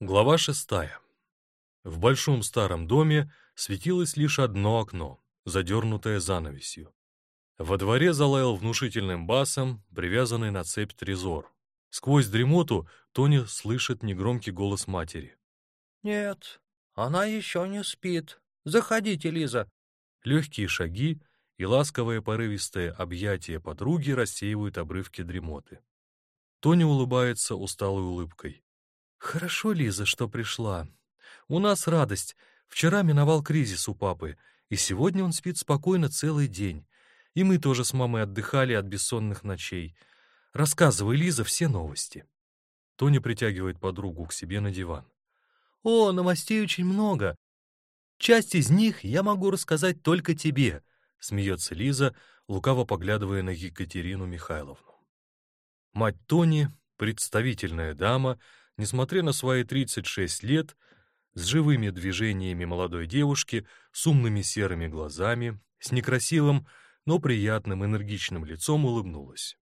Глава шестая. В большом старом доме светилось лишь одно окно, задернутое занавесью. Во дворе залаял внушительным басом, привязанный на цепь трезор. Сквозь дремоту Тони слышит негромкий голос матери. «Нет, она еще не спит. Заходите, Лиза». Легкие шаги и ласковое порывистое объятие подруги рассеивают обрывки дремоты. Тони улыбается усталой улыбкой. «Хорошо, Лиза, что пришла. У нас радость. Вчера миновал кризис у папы, и сегодня он спит спокойно целый день. И мы тоже с мамой отдыхали от бессонных ночей. Рассказывай, Лиза, все новости». Тони притягивает подругу к себе на диван. «О, новостей очень много. Часть из них я могу рассказать только тебе», — смеется Лиза, лукаво поглядывая на Екатерину Михайловну. Мать Тони, представительная дама, несмотря на свои 36 лет, с живыми движениями молодой девушки, с умными серыми глазами, с некрасивым, но приятным энергичным лицом улыбнулась.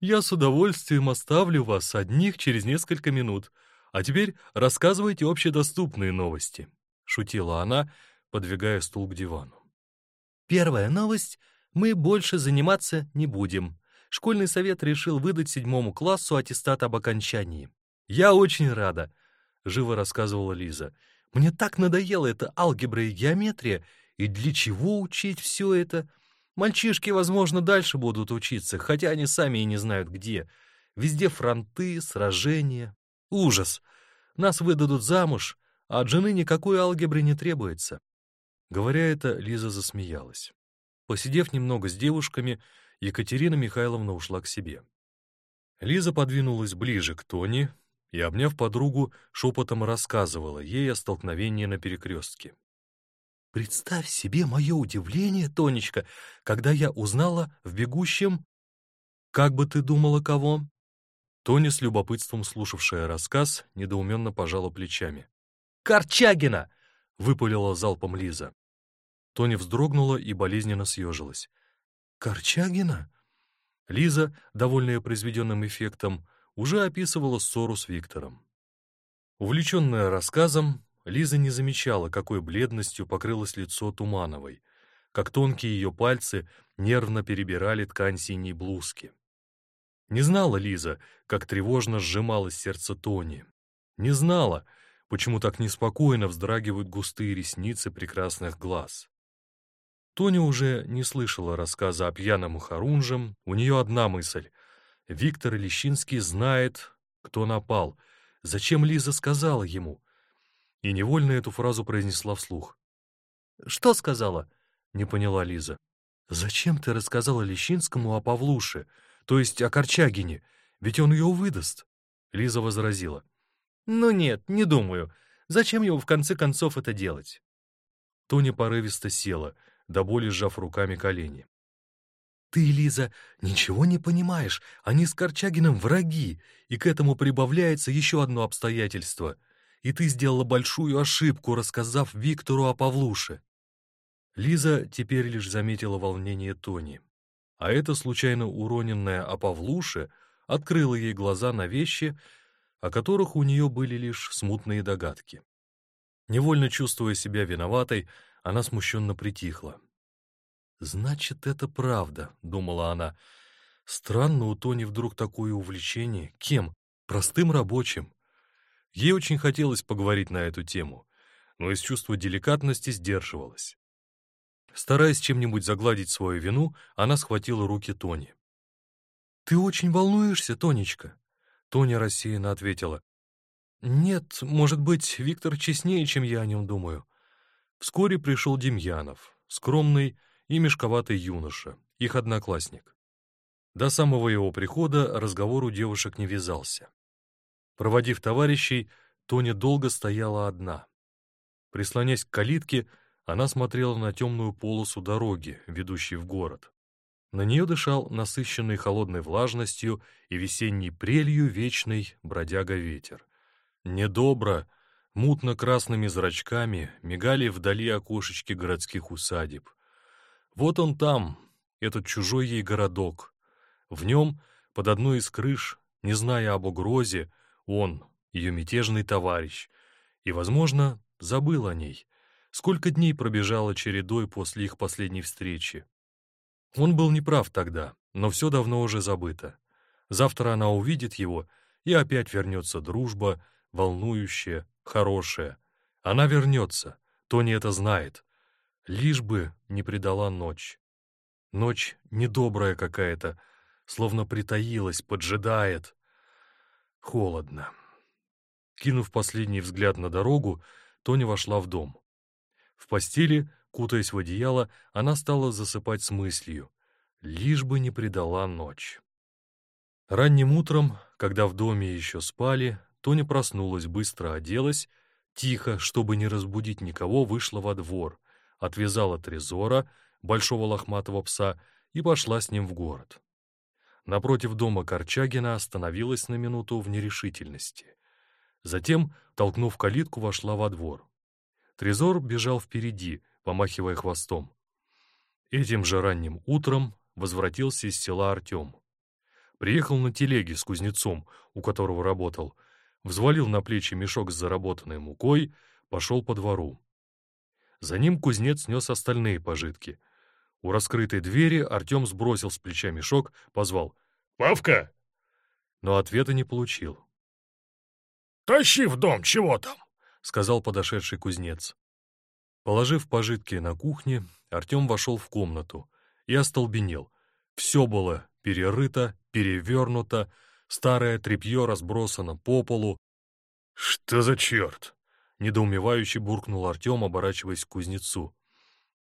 «Я с удовольствием оставлю вас одних через несколько минут, а теперь рассказывайте общедоступные новости», — шутила она, подвигая стул к дивану. «Первая новость — мы больше заниматься не будем. Школьный совет решил выдать седьмому классу аттестат об окончании. «Я очень рада», — живо рассказывала Лиза. «Мне так надоела эта алгебра и геометрия, и для чего учить все это? Мальчишки, возможно, дальше будут учиться, хотя они сами и не знают где. Везде фронты, сражения. Ужас! Нас выдадут замуж, а от жены никакой алгебры не требуется». Говоря это, Лиза засмеялась. Посидев немного с девушками, Екатерина Михайловна ушла к себе. Лиза подвинулась ближе к Тони, и, обняв подругу, шепотом рассказывала ей о столкновении на перекрестке. «Представь себе мое удивление, Тонечка, когда я узнала в бегущем... Как бы ты думала, кого?» Тоня, с любопытством слушавшая рассказ, недоуменно пожала плечами. «Корчагина!» — выпалила залпом Лиза. Тоня вздрогнула и болезненно съежилась. «Корчагина?» Лиза, довольная произведенным эффектом, уже описывала ссору с Виктором. Увлеченная рассказом, Лиза не замечала, какой бледностью покрылось лицо Тумановой, как тонкие ее пальцы нервно перебирали ткань синей блузки. Не знала Лиза, как тревожно сжималось сердце Тони. Не знала, почему так неспокойно вздрагивают густые ресницы прекрасных глаз. Тоня уже не слышала рассказа о пьяном Харунжем, у нее одна мысль — Виктор Лещинский знает, кто напал. Зачем Лиза сказала ему? И невольно эту фразу произнесла вслух. «Что сказала?» — не поняла Лиза. «Зачем ты рассказала Лещинскому о Павлуше, то есть о Корчагине? Ведь он ее выдаст». Лиза возразила. «Ну нет, не думаю. Зачем ему в конце концов это делать?» Тоня порывисто села, до боли сжав руками колени. Ты, Лиза, ничего не понимаешь, они с Корчагиным враги, и к этому прибавляется еще одно обстоятельство. И ты сделала большую ошибку, рассказав Виктору о Павлуше. Лиза теперь лишь заметила волнение Тони. А это случайно уроненное о Павлуше открыло ей глаза на вещи, о которых у нее были лишь смутные догадки. Невольно чувствуя себя виноватой, она смущенно притихла. «Значит, это правда», — думала она. «Странно у Тони вдруг такое увлечение. Кем? Простым рабочим». Ей очень хотелось поговорить на эту тему, но из чувства деликатности сдерживалась. Стараясь чем-нибудь загладить свою вину, она схватила руки Тони. «Ты очень волнуешься, Тонечка?» Тоня рассеянно ответила. «Нет, может быть, Виктор честнее, чем я о нем думаю». Вскоре пришел Демьянов, скромный, и мешковатый юноша, их одноклассник. До самого его прихода разговор у девушек не вязался. Проводив товарищей, Тоня долго стояла одна. Прислонясь к калитке, она смотрела на темную полосу дороги, ведущей в город. На нее дышал насыщенный холодной влажностью и весенней прелью вечный бродяга-ветер. Недобро, мутно-красными зрачками мигали вдали окошечки городских усадеб. Вот он там, этот чужой ей городок. В нем, под одной из крыш, не зная об угрозе, он, ее мятежный товарищ, и, возможно, забыл о ней. Сколько дней пробежало чередой после их последней встречи. Он был неправ тогда, но все давно уже забыто. Завтра она увидит его, и опять вернется дружба, волнующая, хорошая. Она вернется, Тони это знает. Лишь бы не предала ночь. Ночь недобрая какая-то, словно притаилась, поджидает. Холодно. Кинув последний взгляд на дорогу, Тони вошла в дом. В постели, кутаясь в одеяло, она стала засыпать с мыслью. Лишь бы не предала ночь. Ранним утром, когда в доме еще спали, Тони проснулась, быстро оделась, тихо, чтобы не разбудить никого, вышла во двор, отвязала Трезора, большого лохматого пса, и пошла с ним в город. Напротив дома Корчагина остановилась на минуту в нерешительности. Затем, толкнув калитку, вошла во двор. Трезор бежал впереди, помахивая хвостом. Этим же ранним утром возвратился из села Артем. Приехал на телеге с кузнецом, у которого работал, взвалил на плечи мешок с заработанной мукой, пошел по двору. За ним кузнец нес остальные пожитки. У раскрытой двери Артем сбросил с плеча мешок, позвал «Павка!» Но ответа не получил. «Тащи в дом, чего там?» — сказал подошедший кузнец. Положив пожитки на кухне, Артем вошел в комнату и остолбенел. Все было перерыто, перевернуто, старое тряпье разбросано по полу. «Что за черт?» — недоумевающе буркнул Артем, оборачиваясь к кузнецу.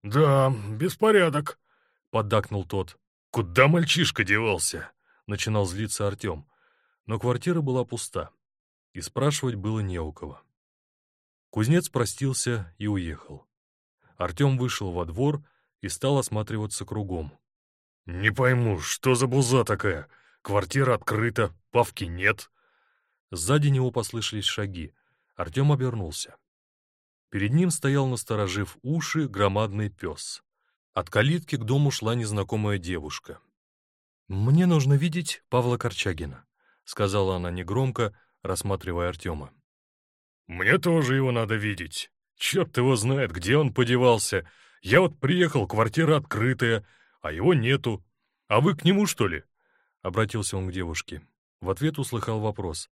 «Да, беспорядок», — поддакнул тот. «Куда мальчишка девался?» — начинал злиться Артем. Но квартира была пуста и спрашивать было не у кого. Кузнец простился и уехал. Артем вышел во двор и стал осматриваться кругом. «Не пойму, что за буза такая? Квартира открыта, Павки нет». Сзади него послышались шаги. Артем обернулся. Перед ним стоял, насторожив уши, громадный пес. От калитки к дому шла незнакомая девушка. «Мне нужно видеть Павла Корчагина», — сказала она негромко, рассматривая Артема. «Мне тоже его надо видеть. Черт его знает, где он подевался. Я вот приехал, квартира открытая, а его нету. А вы к нему, что ли?» Обратился он к девушке. В ответ услыхал вопрос.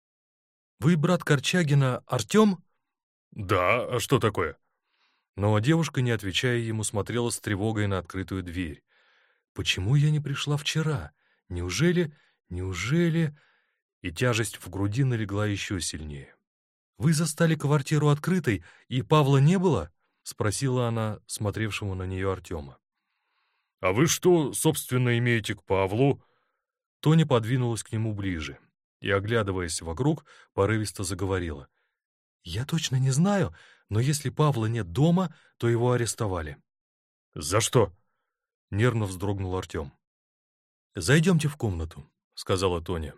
«Вы брат Корчагина Артем?» «Да, а что такое?» Но девушка, не отвечая ему, смотрела с тревогой на открытую дверь. «Почему я не пришла вчера? Неужели... Неужели...» и тяжесть в груди налегла еще сильнее. «Вы застали квартиру открытой, и Павла не было?» — спросила она смотревшему на нее Артема. «А вы что, собственно, имеете к Павлу?» Тоня подвинулась к нему ближе и, оглядываясь вокруг, порывисто заговорила. «Я точно не знаю, но если Павла нет дома, то его арестовали». «За что?» — нервно вздрогнул Артем. «Зайдемте в комнату», — сказала Тоня.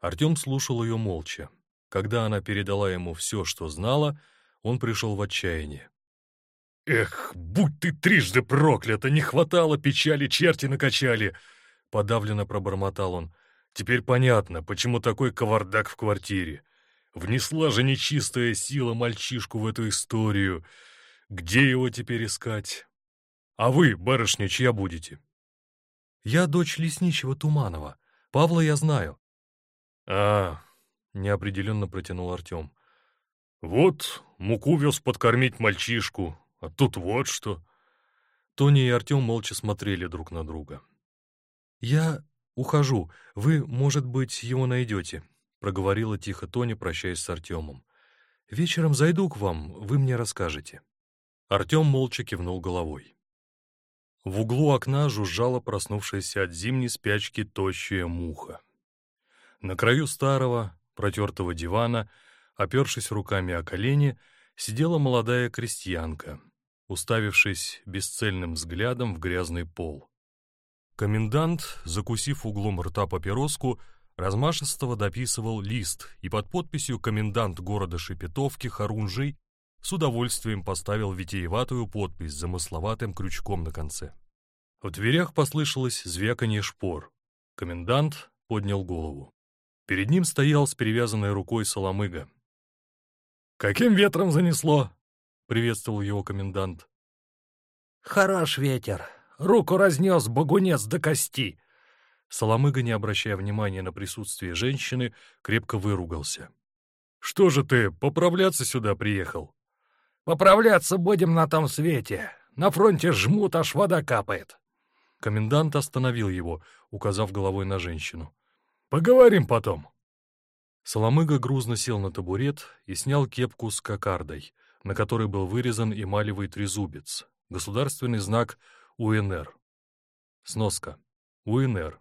Артем слушал ее молча. Когда она передала ему все, что знала, он пришел в отчаяние. «Эх, будь ты трижды проклята! Не хватало печали, черти накачали!» Подавленно пробормотал он. «Теперь понятно, почему такой кавардак в квартире. Внесла же нечистая сила мальчишку в эту историю. Где его теперь искать? А вы, барышня, чья будете?» «Я дочь лесничего Туманова. Павла я знаю. «А, — неопределенно протянул Артем. «Вот, муку вез подкормить мальчишку, а тут вот что». Тони и Артем молча смотрели друг на друга. «Я ухожу. Вы, может быть, его найдете», — проговорила тихо Тони, прощаясь с Артемом. «Вечером зайду к вам, вы мне расскажете». Артем молча кивнул головой. В углу окна жужжала проснувшаяся от зимней спячки тощая муха. На краю старого, протертого дивана, опершись руками о колени, сидела молодая крестьянка, уставившись бесцельным взглядом в грязный пол. Комендант, закусив углом рта папироску, размашистого дописывал лист и под подписью «Комендант города Шепетовки Харунжий» с удовольствием поставил витиеватую подпись с замысловатым крючком на конце. В дверях послышалось звяканье шпор. Комендант поднял голову. Перед ним стоял с перевязанной рукой Соломыга. «Каким ветром занесло?» — приветствовал его комендант. «Хорош ветер. Руку разнес богунец до кости». Соломыга, не обращая внимания на присутствие женщины, крепко выругался. «Что же ты, поправляться сюда приехал?» «Поправляться будем на том свете. На фронте жмут, аж вода капает». Комендант остановил его, указав головой на женщину. «Поговорим потом». Соломыга грузно сел на табурет и снял кепку с кокардой, на которой был вырезан эмалевый трезубец, государственный знак УНР. Сноска. УНР.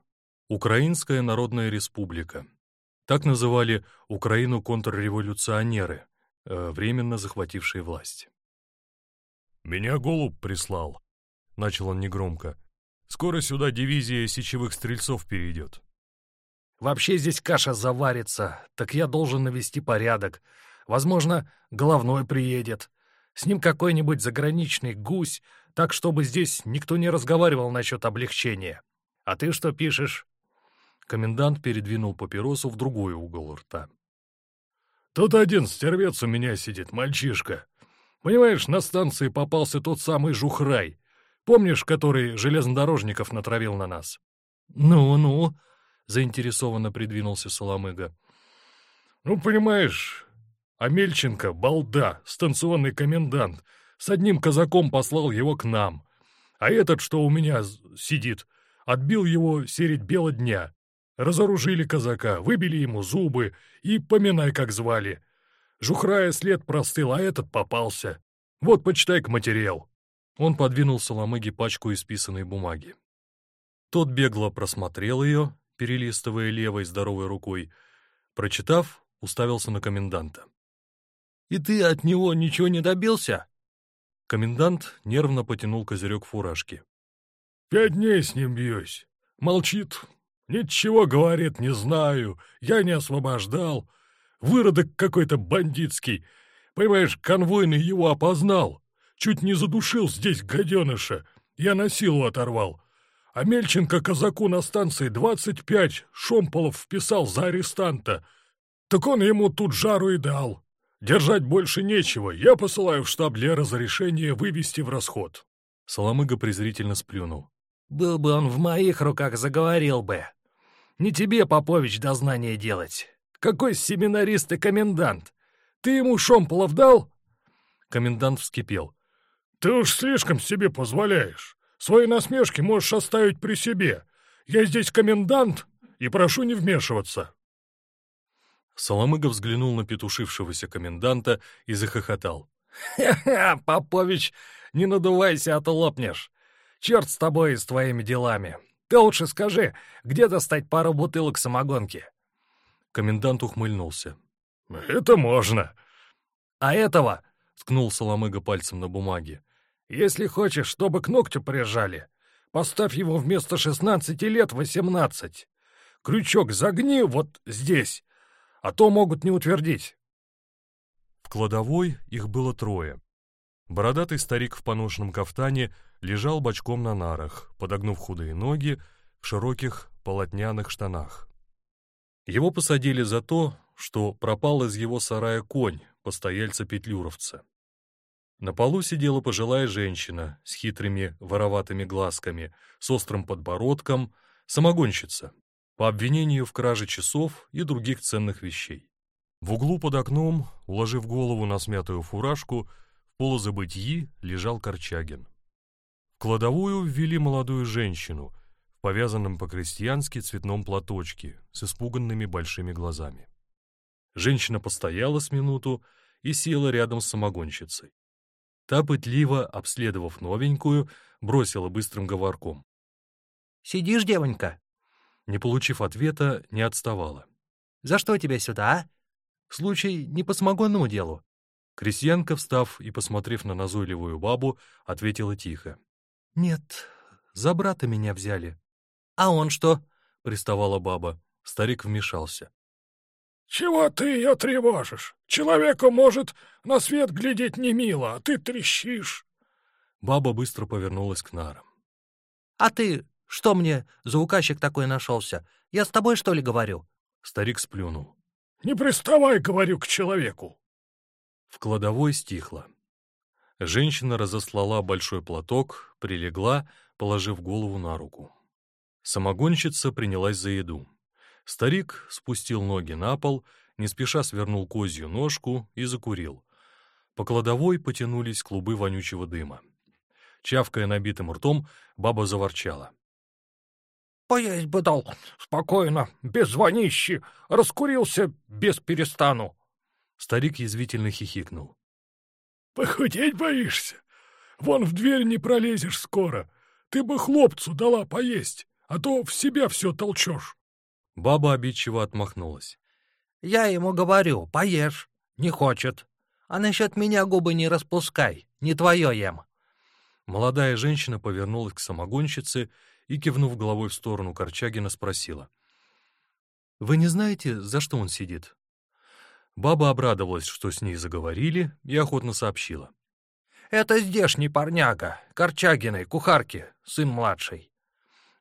Украинская Народная Республика. Так называли Украину контрреволюционеры, э, временно захватившие власть. «Меня голубь прислал», — начал он негромко. «Скоро сюда дивизия сечевых стрельцов перейдет». «Вообще здесь каша заварится, так я должен навести порядок. Возможно, головной приедет. С ним какой-нибудь заграничный гусь, так чтобы здесь никто не разговаривал насчет облегчения. А ты что пишешь?» Комендант передвинул папиросу в другой угол рта. «Тут один стервец у меня сидит, мальчишка. Понимаешь, на станции попался тот самый Жухрай. Помнишь, который железнодорожников натравил на нас?» «Ну-ну», — заинтересованно придвинулся Соломыга. «Ну, понимаешь, Амельченко, балда, станционный комендант, с одним казаком послал его к нам. А этот, что у меня сидит, отбил его середь бела дня. Разоружили казака, выбили ему зубы и поминай, как звали. Жухрая след простыл, а этот попался. Вот, почитай-ка материал». Он подвинул Соломыге пачку исписанной бумаги. Тот бегло просмотрел ее, перелистывая левой здоровой рукой. Прочитав, уставился на коменданта. «И ты от него ничего не добился?» Комендант нервно потянул козырек фуражки. «Пять дней с ним бьюсь. Молчит, «Ничего, — говорит, — не знаю, я не освобождал. Выродок какой-то бандитский. Понимаешь, конвойный его опознал. Чуть не задушил здесь гаденыша. Я на силу оторвал. А Мельченко казаку на станции двадцать пять шомполов вписал за арестанта. Так он ему тут жару и дал. Держать больше нечего. Я посылаю в штаб для разрешения вывести в расход». Соломыга презрительно сплюнул. «Был бы он в моих руках, заговорил бы. Не тебе, Попович, дознание делать. Какой семинарист и комендант? Ты ему шомполов дал?» Комендант вскипел. «Ты уж слишком себе позволяешь. Свои насмешки можешь оставить при себе. Я здесь комендант и прошу не вмешиваться». Соломыга взглянул на петушившегося коменданта и захохотал. «Ха-ха, Попович, не надувайся, а то лопнешь. Черт с тобой и с твоими делами. Ты лучше скажи, где достать пару бутылок самогонки?» Комендант ухмыльнулся. «Это можно». «А этого?» — ткнул Соломыга пальцем на бумаге. «Если хочешь, чтобы к ногтю прижали, поставь его вместо шестнадцати лет восемнадцать. Крючок загни вот здесь, а то могут не утвердить». В кладовой их было трое. Бородатый старик в поношенном кафтане лежал бочком на нарах, подогнув худые ноги в широких полотняных штанах. Его посадили за то, что пропал из его сарая конь, постояльца-петлюровца. На полу сидела пожилая женщина с хитрыми вороватыми глазками, с острым подбородком, самогонщица, по обвинению в краже часов и других ценных вещей. В углу под окном, уложив голову на смятую фуражку, полузабытии лежал Корчагин. В кладовую ввели молодую женщину в повязанном по-крестьянски цветном платочке с испуганными большими глазами. Женщина постояла с минуту и села рядом с самогонщицей. Та, пытливо обследовав новенькую, бросила быстрым говорком. «Сидишь, девонька?» Не получив ответа, не отставала. «За что тебя сюда, а? Случай не по самогонному делу. Крестьянка, встав и посмотрев на назойливую бабу, ответила тихо. «Нет, за брата меня взяли». «А он что?» — приставала баба. Старик вмешался. «Чего ты ее тревожишь? Человеку, может, на свет глядеть не мило, а ты трещишь». Баба быстро повернулась к нарам. «А ты что мне за указчик такой нашелся? Я с тобой, что ли, говорю?» Старик сплюнул. «Не приставай, говорю, к человеку!» В кладовой стихло. Женщина разослала большой платок, прилегла, положив голову на руку. Самогонщица принялась за еду. Старик спустил ноги на пол, не спеша свернул козью ножку и закурил. По кладовой потянулись клубы вонючего дыма. Чавкая набитым ртом, баба заворчала. «Поесть бы дал, спокойно, без вонищи, раскурился без перестану». Старик язвительно хихикнул. «Похудеть боишься? Вон в дверь не пролезешь скоро. Ты бы хлопцу дала поесть, а то в себя все толчешь». Баба обидчиво отмахнулась. «Я ему говорю, поешь. Не хочет. А насчет меня губы не распускай, не твое ем». Молодая женщина повернулась к самогонщице и, кивнув головой в сторону Корчагина, спросила. «Вы не знаете, за что он сидит?» Баба обрадовалась, что с ней заговорили, и охотно сообщила. «Это здешний парняга, Корчагиной, кухарки, сын младший».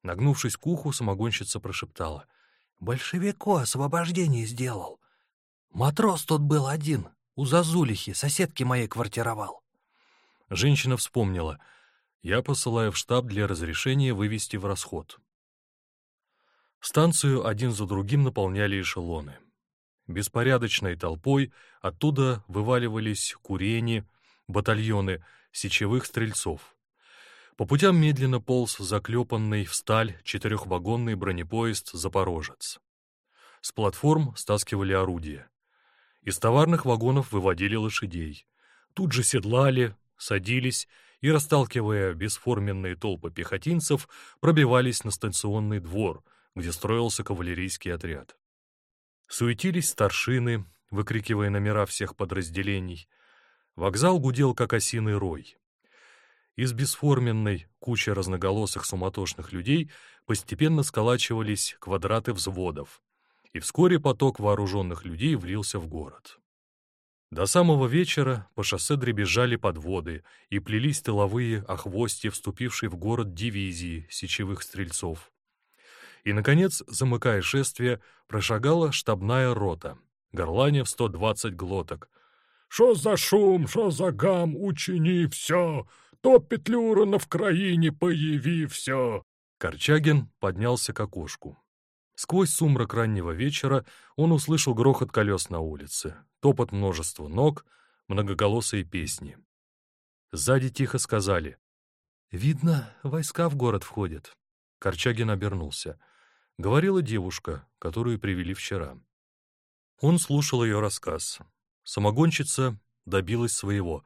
Нагнувшись к уху, самогонщица прошептала. «Большевику освобождение сделал. Матрос тут был один, у Зазулихи, соседки моей квартировал». Женщина вспомнила. «Я посылаю в штаб для разрешения вывести в расход». Станцию один за другим наполняли эшелоны. Беспорядочной толпой оттуда вываливались курени, батальоны сечевых стрельцов. По путям медленно полз заклепанный в сталь четырехвагонный бронепоезд «Запорожец». С платформ стаскивали орудия. Из товарных вагонов выводили лошадей. Тут же седлали, садились и, расталкивая бесформенные толпы пехотинцев, пробивались на станционный двор, где строился кавалерийский отряд. Суетились старшины, выкрикивая номера всех подразделений. Вокзал гудел, как осиный рой. Из бесформенной кучи разноголосых суматошных людей постепенно сколачивались квадраты взводов, и вскоре поток вооруженных людей влился в город. До самого вечера по шоссе дребезжали подводы и плелись тыловые охвости, вступившей в город дивизии сечевых стрельцов. И, наконец, замыкая шествие, прошагала штабная рота, горлане в 120 глоток. «Шо за шум, шо за гам, учини все! То Петлюрина в краине появи все!» Корчагин поднялся к окошку. Сквозь сумрак раннего вечера он услышал грохот колес на улице, топот множества ног, многоголосые песни. Сзади тихо сказали. «Видно, войска в город входят». Корчагин обернулся — говорила девушка, которую привели вчера. Он слушал ее рассказ. Самогонщица добилась своего.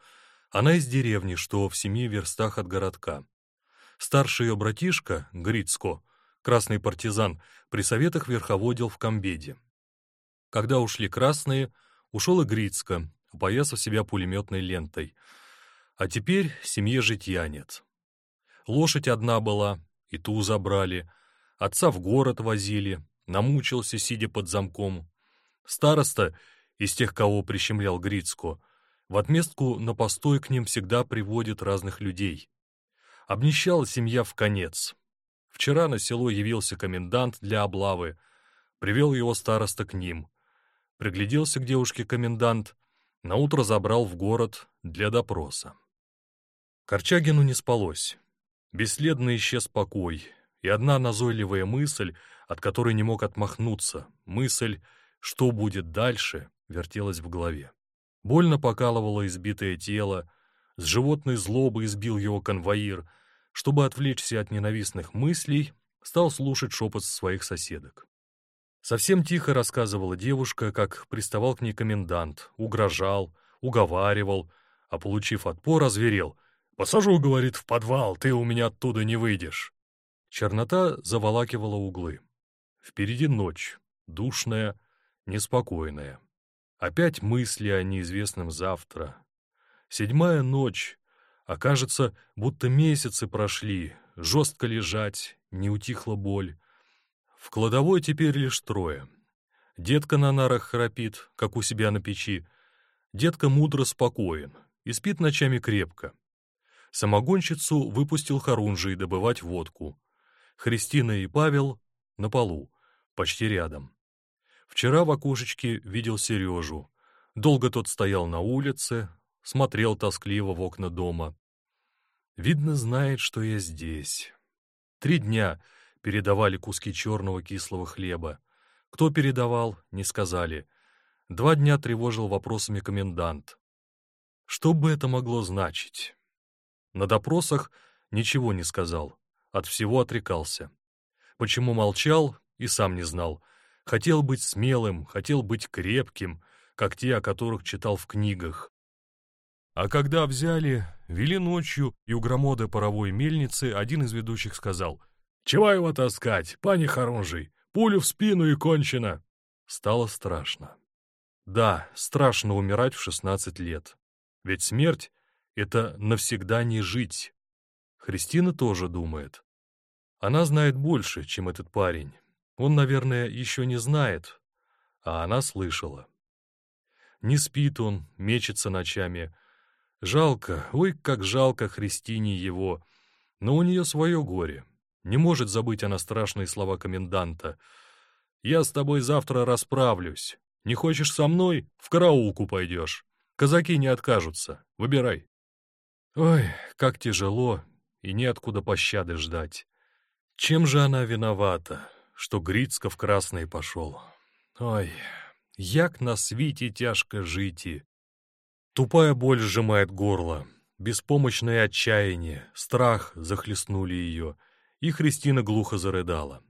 Она из деревни, что в семи верстах от городка. Старший ее братишка, Грицко, красный партизан, при советах верховодил в комбеде. Когда ушли красные, ушел и Грицко, упоясав себя пулеметной лентой. А теперь семье житья нет. Лошадь одна была, и ту забрали — Отца в город возили, намучился, сидя под замком. Староста, из тех, кого прищемлял Грицко, в отместку на постой к ним всегда приводит разных людей. Обнищала семья в конец. Вчера на село явился комендант для облавы, привел его староста к ним. Пригляделся к девушке комендант, наутро забрал в город для допроса. Корчагину не спалось. Бесследно исчез покой, и одна назойливая мысль, от которой не мог отмахнуться, мысль «что будет дальше?» вертелась в голове. Больно покалывало избитое тело, с животной злобы избил его конвоир, чтобы отвлечься от ненавистных мыслей, стал слушать шепот своих соседок. Совсем тихо рассказывала девушка, как приставал к ней комендант, угрожал, уговаривал, а, получив отпор, озверел. «Посажу, — говорит, — в подвал, ты у меня оттуда не выйдешь». Чернота заволакивала углы. Впереди ночь, душная, неспокойная. Опять мысли о неизвестном завтра. Седьмая ночь, а кажется, будто месяцы прошли, жестко лежать, не утихла боль. В кладовой теперь лишь трое. Детка на нарах храпит, как у себя на печи. Детка мудро спокоен и спит ночами крепко. Самогонщицу выпустил Харунжий добывать водку. Христина и Павел на полу, почти рядом. Вчера в окошечке видел Сережу. Долго тот стоял на улице, смотрел тоскливо в окна дома. Видно, знает, что я здесь. Три дня передавали куски черного кислого хлеба. Кто передавал, не сказали. Два дня тревожил вопросами комендант. Что бы это могло значить? На допросах ничего не сказал, от всего отрекался. Почему молчал, и сам не знал. Хотел быть смелым, хотел быть крепким, как те, о которых читал в книгах. А когда взяли, вели ночью, и у громода паровой мельницы один из ведущих сказал «Чего его таскать, пани Харунжий? Пулю в спину и кончено!» Стало страшно. Да, страшно умирать в 16 лет. Ведь смерть — это навсегда не жить. Христина тоже думает. Она знает больше, чем этот парень. Он, наверное, еще не знает, а она слышала. Не спит он, мечется ночами. Жалко, ой, как жалко Христине его. Но у нее свое горе. Не может забыть она страшные слова коменданта. «Я с тобой завтра расправлюсь. Не хочешь со мной? В караулку пойдешь. Казаки не откажутся. Выбирай». Ой, как тяжело, и неоткуда пощады ждать. Чем же она виновата, что Грицко в красный пошел? Ой, як на свете тяжко жить. Тупая боль сжимает горло, беспомощное отчаяние, страх захлестнули ее, и Христина глухо зарыдала.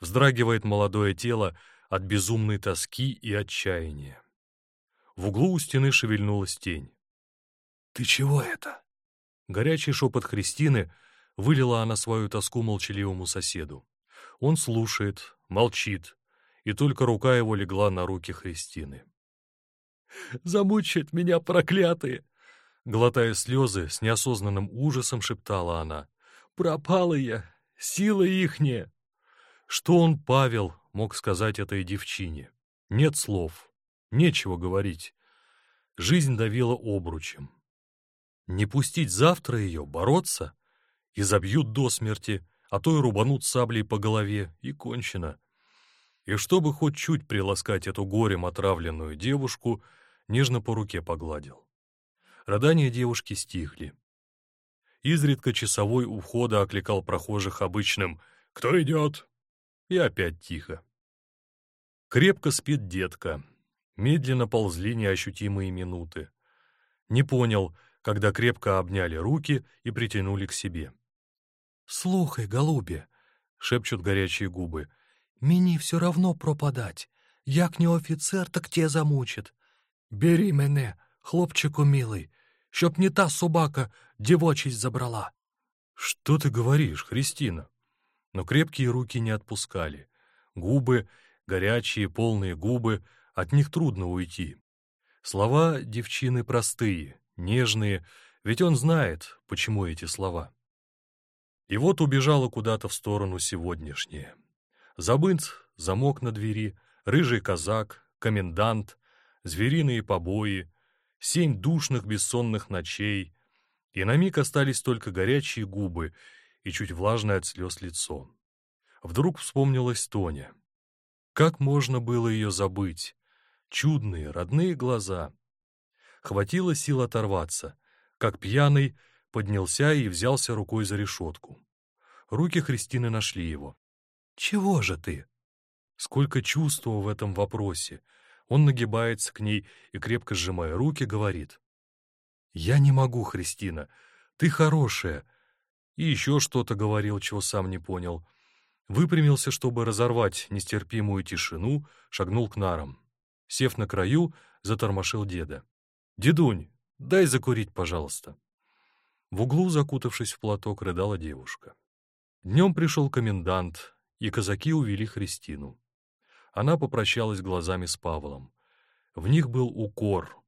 Вздрагивает молодое тело от безумной тоски и отчаяния. В углу у стены шевельнулась тень. «Ты чего это?» Горячий шепот Христины вылила она свою тоску молчаливому соседу. Он слушает, молчит, и только рука его легла на руки Христины. «Замучают меня, проклятые!» Глотая слезы, с неосознанным ужасом шептала она. «Пропала я! Сила ихняя!» Что он, Павел, мог сказать этой девчине? Нет слов, нечего говорить. Жизнь давила обручем. Не пустить завтра ее, бороться? И забьют до смерти, а то и рубанут саблей по голове, и кончено. И чтобы хоть чуть приласкать эту горем отравленную девушку, нежно по руке погладил. Родания девушки стихли. Изредка часовой у входа окликал прохожих обычным «Кто идет?» И опять тихо. Крепко спит детка. Медленно ползли неощутимые минуты. Не понял, когда крепко обняли руки и притянули к себе. «Слухай, голубе!» — шепчут горячие губы — Мені все равно пропадать. Як не офіцер, так те замучит. Бери мене, хлопчику милый, щоб не та собака девочесть забрала. Что ты говоришь, Христина? Но крепкие руки не отпускали. Губы, горячие, полные губы, от них трудно уйти. Слова девчины простые, нежные, ведь он знает, почему эти слова. И вот убежала куда-то в сторону сегодняшнее. Забыт замок на двери, рыжий казак, комендант, звериные побои, семь душных бессонных ночей, и на миг остались только горячие губы и чуть влажное от слез лицо. Вдруг вспомнилась Тоня. Как можно было ее забыть? Чудные, родные глаза. Хватило сил оторваться. Как пьяный, поднялся и взялся рукой за решетку. Руки Христины нашли его. «Чего же ты?» Сколько чувства в этом вопросе. Он нагибается к ней и, крепко сжимая руки, говорит. «Я не могу, Христина. Ты хорошая». И еще что-то говорил, чего сам не понял. Выпрямился, чтобы разорвать нестерпимую тишину, шагнул к нарам. Сев на краю, затормошил деда. «Дедунь, дай закурить, пожалуйста». В углу, закутавшись в платок, рыдала девушка. Днем пришел комендант, и казаки увели Христину. Она попрощалась глазами с Павлом. В них был укор.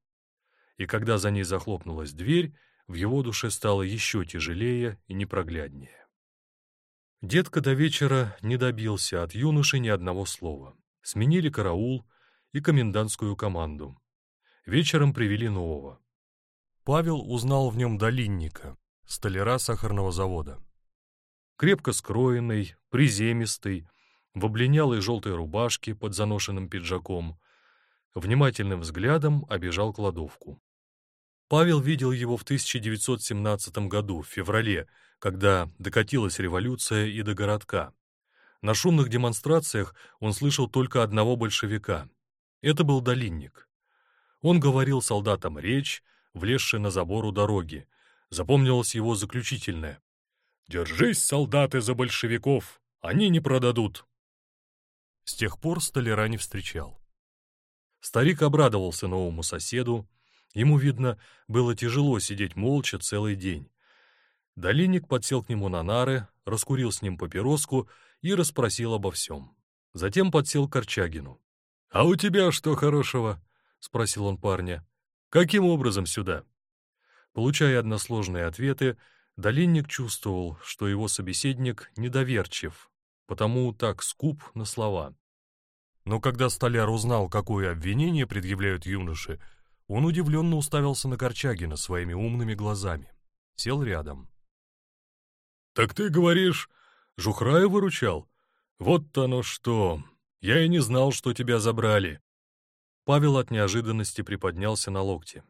И когда за ней захлопнулась дверь, в его душе стало еще тяжелее и непрогляднее. Детка до вечера не добился от юноши ни одного слова. Сменили караул и комендантскую команду. Вечером привели нового. Павел узнал в нем долинника, столяра сахарного завода крепко скроенный, приземистый, в облинялой желтой рубашке под заношенным пиджаком, внимательным взглядом обежал кладовку. Павел видел его в 1917 году, в феврале, когда докатилась революция и до городка. На шумных демонстрациях он слышал только одного большевика. Это был Долинник. Он говорил солдатам речь, влезшей на забор у дороги. Запомнилось его заключительное. «Держись, солдаты, за большевиков! Они не продадут!» С тех пор столяра не встречал. Старик обрадовался новому соседу. Ему, видно, было тяжело сидеть молча целый день. Долинник подсел к нему на нары, раскурил с ним папироску и расспросил обо всем. Затем подсел к Корчагину. «А у тебя что хорошего?» — спросил он парня. «Каким образом сюда?» Получая односложные ответы, Долинник чувствовал, что его собеседник недоверчив, потому так скуп на слова. Но когда столяр узнал, какое обвинение предъявляют юноши, он удивленно уставился на Корчагина своими умными глазами. Сел рядом. «Так ты говоришь, Жухрая выручал? Вот оно что! Я и не знал, что тебя забрали!» Павел от неожиданности приподнялся на локте.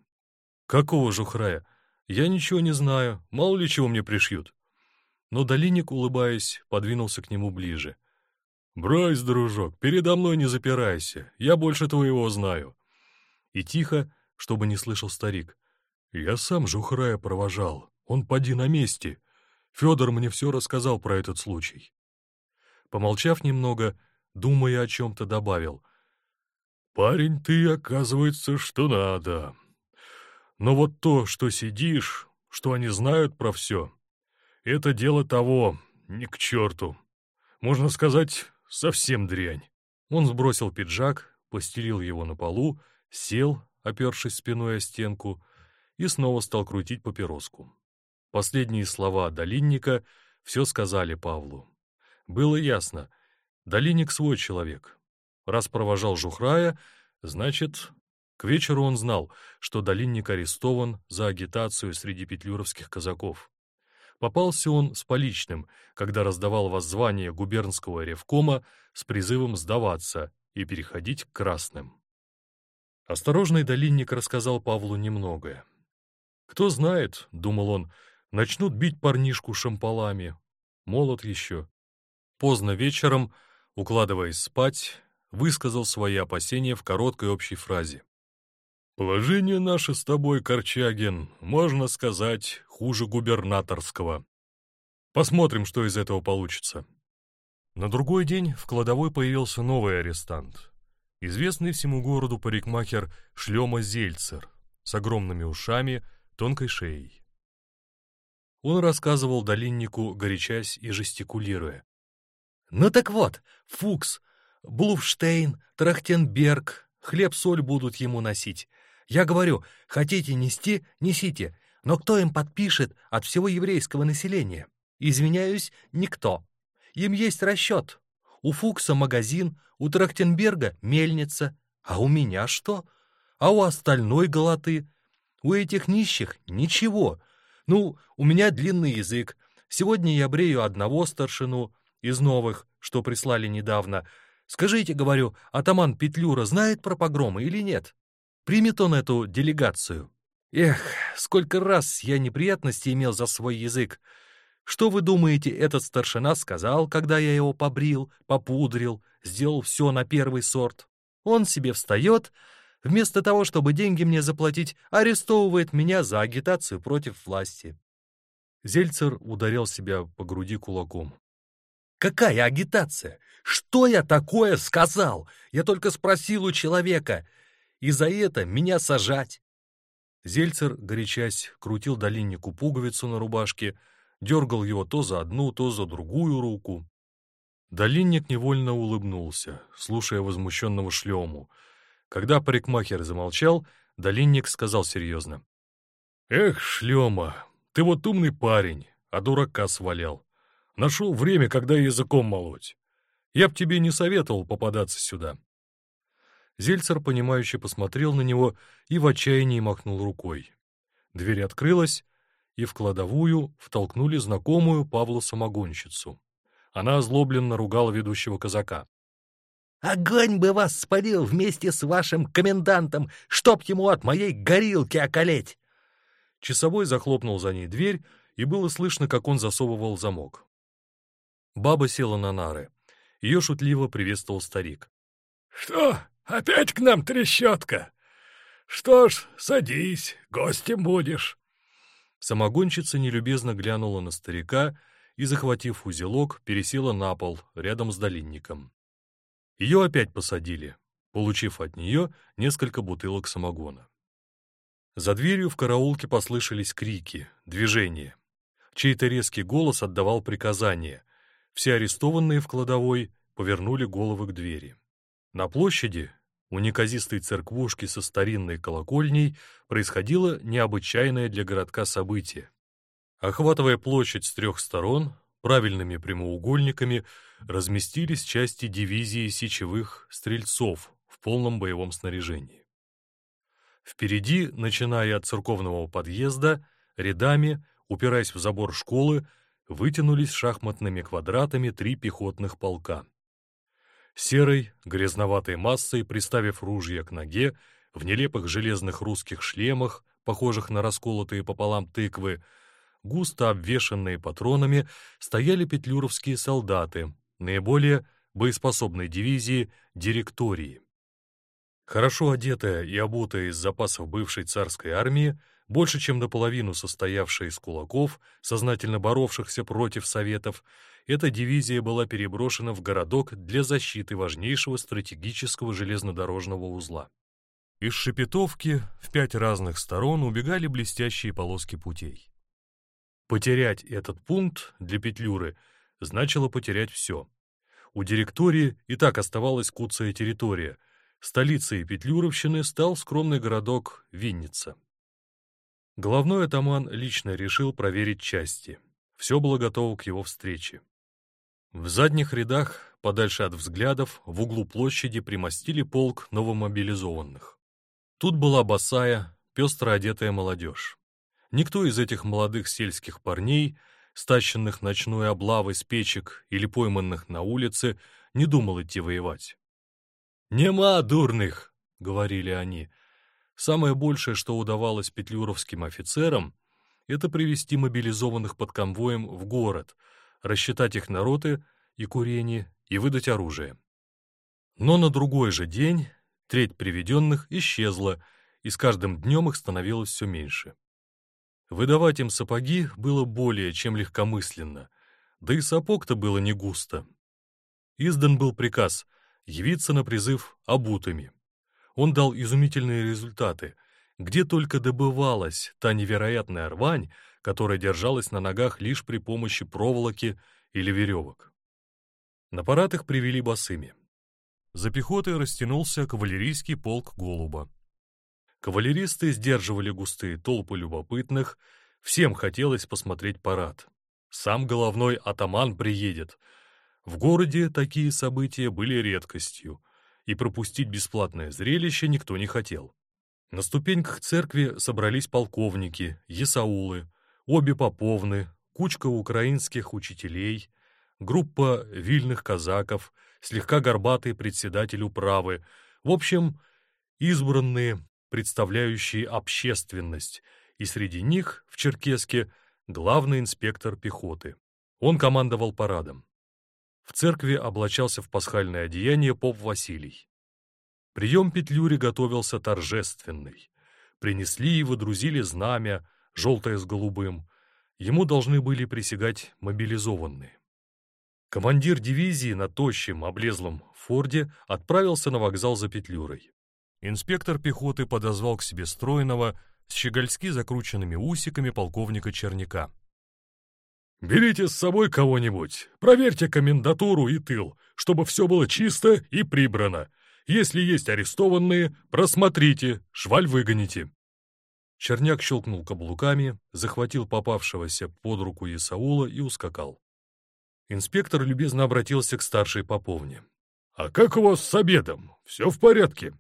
«Какого Жухрая? Я ничего не знаю, мало ли чего мне пришьют». Но Долиник, улыбаясь, подвинулся к нему ближе. «Брось, дружок, передо мной не запирайся, я больше твоего знаю». И тихо, чтобы не слышал старик. «Я сам Жухрая провожал, он поди на месте. Федор мне все рассказал про этот случай». Помолчав немного, думая о чем-то, добавил. «Парень ты, оказывается, что надо. Но вот то, что сидишь, что они знают про все, это дело того, ни к черту. Можно сказать, Совсем дрянь. Он сбросил пиджак, постелил его на полу, сел, опершись спиной о стенку, и снова стал крутить папироску. Последние слова Долинника все сказали Павлу. Было ясно, Долинник свой человек. Раз провожал Жухрая, значит, к вечеру он знал, что Долинник арестован за агитацию среди петлюровских казаков. Попался он с поличным, когда раздавал воззвание губернского ревкома с призывом сдаваться и переходить к красным. Осторожный долинник рассказал Павлу немногое. «Кто знает, — думал он, — начнут бить парнишку шампалами. Молод еще». Поздно вечером, укладываясь спать, высказал свои опасения в короткой общей фразе. Положение наше с тобой, Корчагин, можно сказать, хуже губернаторского. Посмотрим, что из этого получится. На другой день в кладовой появился новый арестант. Известный всему городу парикмахер Шлема Зельцер с огромными ушами, тонкой шеей. Он рассказывал долиннику, горячась и жестикулируя. «Ну так вот, Фукс, Блуфштейн, Трахтенберг, хлеб-соль будут ему носить. Я говорю, хотите нести, несите, но кто им подпишет от всего еврейского населения? Извиняюсь, никто. Им есть расчет. У Фукса магазин, у Трахтенберга мельница. А у меня что? А у остальной голоты? У этих нищих ничего. Ну, у меня длинный язык. Сегодня я брею одного старшину из новых, что прислали недавно. Скажите, говорю, атаман Петлюра знает про погромы или нет? Примет он эту делегацию? Эх, сколько раз я неприятности имел за свой язык. Что вы думаете, этот старшина сказал, когда я его побрил, попудрил, сделал все на первый сорт? Он себе встает, вместо того, чтобы деньги мне заплатить, арестовывает меня за агитацию против власти. Зельцер ударил себя по груди кулаком. «Какая агитация? Что я такое сказал? Я только спросил у человека и за это меня сажать. Зельцер, горячась, крутил долиннику пуговицу на рубашке, дергал его то за одну, то за другую руку. Долинник невольно улыбнулся, слушая возмущенного шлему. Когда парикмахер замолчал, Долинник сказал серьезно. «Эх, шлема, ты вот умный парень, а дурака свалял. Нашел время, когда языком молоть. Я б тебе не советовал попадаться сюда. Зельцер, понимающе посмотрел на него и в отчаянии махнул рукой. Дверь открылась, и в кладовую втолкнули знакомую Павлу самогонщицу. Она озлобленно ругала ведущего казака. «Огонь бы вас спалил вместе с вашим комендантом, чтоб ему от моей горилки околеть!» Часовой захлопнул за ней дверь, и было слышно, как он засовывал замок. Баба села на нары. Ее шутливо приветствовал старик. «Что, опять к нам трещотка? Что ж, садись, гостем будешь». Самогонщица нелюбезно глянула на старика и, захватив узелок, пересела на пол рядом с долинником. Ее опять посадили, получив от нее несколько бутылок самогона. За дверью в караулке послышались крики, движения. Чей-то резкий голос отдавал приказания. Все арестованные в кладовой повернули головы к двери. На площади, у неказистой церквушки со старинной колокольней, происходило необычайное для городка событие. Охватывая площадь с трех сторон, правильными прямоугольниками разместились части дивизии сечевых стрельцов в полном боевом снаряжении. Впереди, начиная от церковного подъезда, рядами, упираясь в забор школы, вытянулись шахматными квадратами три пехотных полка. Серой, грязноватой массой, приставив ружья к ноге, в нелепых железных русских шлемах, похожих на расколотые пополам тыквы, густо обвешанные патронами, стояли петлюровские солдаты, наиболее боеспособной дивизии директории. Хорошо одетая и обутая из запасов бывшей царской армии, больше чем наполовину состоявшая из кулаков, сознательно боровшихся против Советов, эта дивизия была переброшена в городок для защиты важнейшего стратегического железнодорожного узла. Из Шепетовки в пять разных сторон убегали блестящие полоски путей. Потерять этот пункт для Петлюры значило потерять все. У директории и так оставалась куцая территория. Столицей Петлюровщины стал скромный городок Винница. Главной атаман лично решил проверить части. Все было готово к его встрече. В задних рядах, подальше от взглядов, в углу площади примостили полк новомобилизованных. Тут была босая, пестро одетая молодежь. Никто из этих молодых сельских парней, стащенных ночной облавой с печек или пойманных на улице, не думал идти воевать. «Нема дурных!» — говорили они. Самое большее, что удавалось петлюровским офицерам, это привести мобилизованных под конвоем в город, рассчитать их народы и курение и выдать оружие. Но на другой же день треть приведенных исчезла, и с каждым днем их становилось все меньше. Выдавать им сапоги было более чем легкомысленно, да и сапог-то было не густо. Издан был приказ явиться на призыв обутыми. Он дал изумительные результаты, где только добывалась та невероятная рвань, которая держалась на ногах лишь при помощи проволоки или веревок. На парад их привели босыми. За пехотой растянулся кавалерийский полк Голуба. Кавалеристы сдерживали густые толпы любопытных, всем хотелось посмотреть парад. Сам головной атаман приедет. В городе такие события были редкостью, и пропустить бесплатное зрелище никто не хотел. На ступеньках церкви собрались полковники, есаулы, обе поповны, кучка украинских учителей, группа вильных казаков, слегка горбатый председатель управы, в общем, избранные представляющие общественность, и среди них, в Черкеске, главный инспектор пехоты. Он командовал парадом. В церкви облачался в пасхальное одеяние поп Василий. Прием Петлюри готовился торжественный. Принесли и водрузили знамя, желтое с голубым. Ему должны были присягать мобилизованные. Командир дивизии на тощем, облезлом Форде отправился на вокзал за Петлюрой. Инспектор пехоты подозвал к себе стройного, с щегольски закрученными усиками полковника Черняка. «Берите с собой кого-нибудь, проверьте комендатуру и тыл, чтобы все было чисто и прибрано. Если есть арестованные, просмотрите, шваль выгоните». Черняк щелкнул каблуками, захватил попавшегося под руку Исаула и ускакал. Инспектор любезно обратился к старшей поповне. «А как у вас с обедом? Все в порядке?»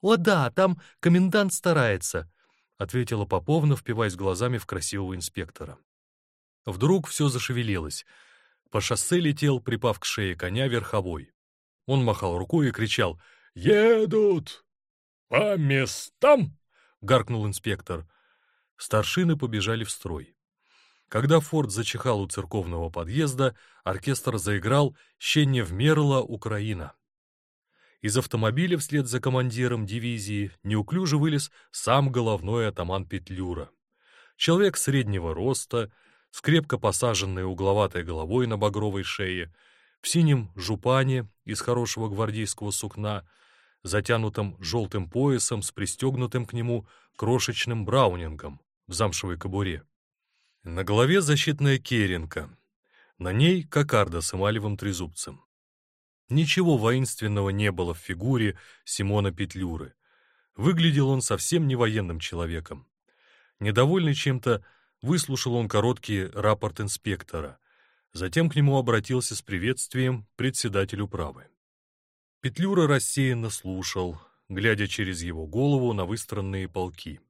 «О да, там комендант старается», — ответила Поповна, впиваясь глазами в красивого инспектора. Вдруг все зашевелилось. По шоссе летел, припав к шее коня, верховой. Он махал рукой и кричал «Едут! По местам!» — гаркнул инспектор. Старшины побежали в строй. Когда Форд зачихал у церковного подъезда, оркестр заиграл «Щенье вмерла Украина». Из автомобиля вслед за командиром дивизии неуклюже вылез сам головной атаман Петлюра. Человек среднего роста, с крепко посаженной угловатой головой на багровой шее, в синем жупане из хорошего гвардейского сукна, затянутым желтым поясом с пристегнутым к нему крошечным браунингом в замшевой кобуре. На голове защитная керенка, на ней кокарда с эмалевым трезубцем. Ничего воинственного не было в фигуре Симона Петлюры. Выглядел он совсем не военным человеком. Недовольный чем-то, выслушал он короткий рапорт инспектора. Затем к нему обратился с приветствием председатель управы. Петлюра рассеянно слушал, глядя через его голову на выстроенные полки.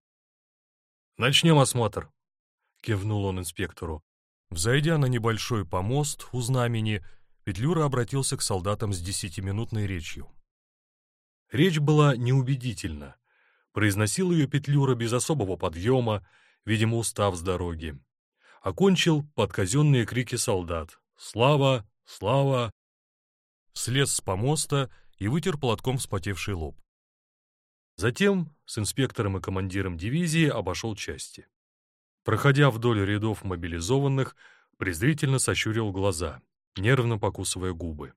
«Начнем осмотр», — кивнул он инспектору. Взойдя на небольшой помост у знамени, Петлюра обратился к солдатам с десятиминутной речью. Речь была неубедительна. Произносил ее Петлюра без особого подъема, видимо, устав с дороги. Окончил под казенные крики солдат «Слава! Слава!» Слез с помоста и вытер платком вспотевший лоб. Затем с инспектором и командиром дивизии обошел части. Проходя вдоль рядов мобилизованных, презрительно сощурил глаза, нервно покусывая губы.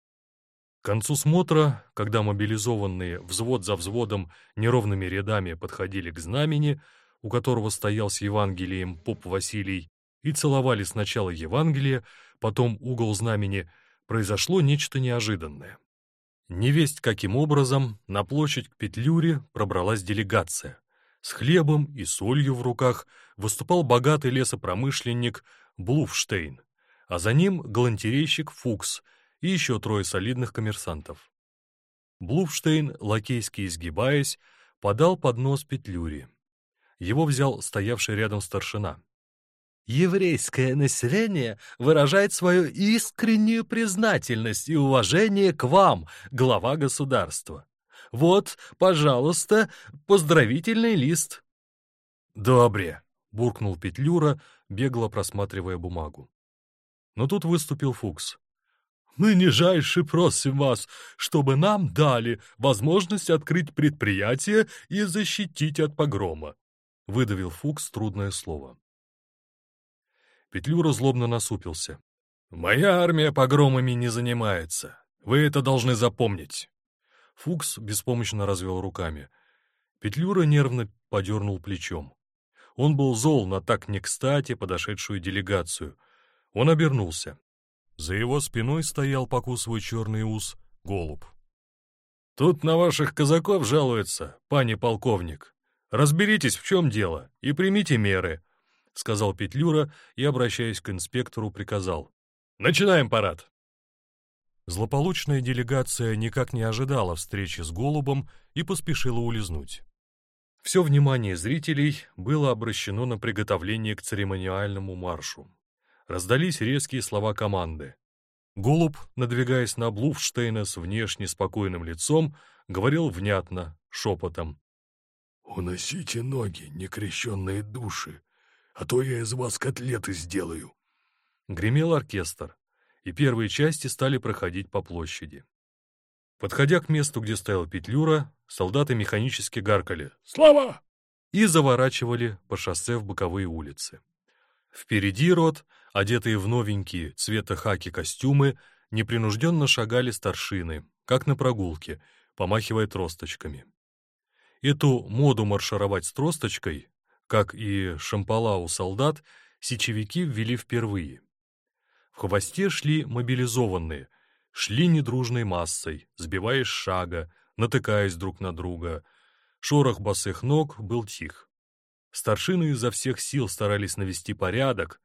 К концу смотра, когда мобилизованные взвод за взводом неровными рядами подходили к знамени, у которого стоял с Евангелием поп Василий, и целовали сначала Евангелие, потом угол знамени, произошло нечто неожиданное. Невесть каким образом на площадь к Петлюре пробралась делегация. С хлебом и солью в руках выступал богатый лесопромышленник Блуфштейн, а за ним галантерейщик Фукс и еще трое солидных коммерсантов. Блуфштейн, лакейски изгибаясь, подал поднос Петлюре. Его взял стоявший рядом старшина. Еврейское население выражает свою искреннюю признательность и уважение к вам, глава государства. Вот, пожалуйста, поздравительный лист». «Добре», — буркнул Петлюра, бегло просматривая бумагу. Но тут выступил Фукс. «Мы нижайше просим вас, чтобы нам дали возможность открыть предприятие и защитить от погрома», — выдавил Фукс трудное слово. Петлюра злобно насупился. «Моя армия погромами не занимается. Вы это должны запомнить». Фукс беспомощно развел руками. Петлюра нервно подернул плечом. Он был зол на так не кстати подошедшую делегацию. Он обернулся. За его спиной стоял, покусывая черный ус, голубь. «Тут на ваших казаков жалуются, пани полковник. Разберитесь, в чем дело, и примите меры», — сказал Петлюра и, обращаясь к инспектору, приказал. «Начинаем парад!» Злополучная делегация никак не ожидала встречи с Голубом и поспешила улизнуть. Все внимание зрителей было обращено на приготовление к церемониальному маршу. Раздались резкие слова команды. Голуб, надвигаясь на Блуфштейна с внешне спокойным лицом, говорил внятно, шепотом. «Уносите ноги, некрещенные души, а то я из вас котлеты сделаю». Гремел оркестр и первые части стали проходить по площади. Подходя к месту, где стоял Петлюра, солдаты механически гаркали «Слава!» и заворачивали по шоссе в боковые улицы. Впереди рот, одетые в новенькие цвета хаки костюмы, непринужденно шагали старшины, как на прогулке, помахивая тросточками. Эту моду маршировать с тросточкой, как и шампала у солдат, сечевики ввели впервые. В хвосте шли мобилизованные, шли недружной массой, сбиваясь шага, натыкаясь друг на друга. Шорох босых ног был тих. Старшины изо всех сил старались навести порядок,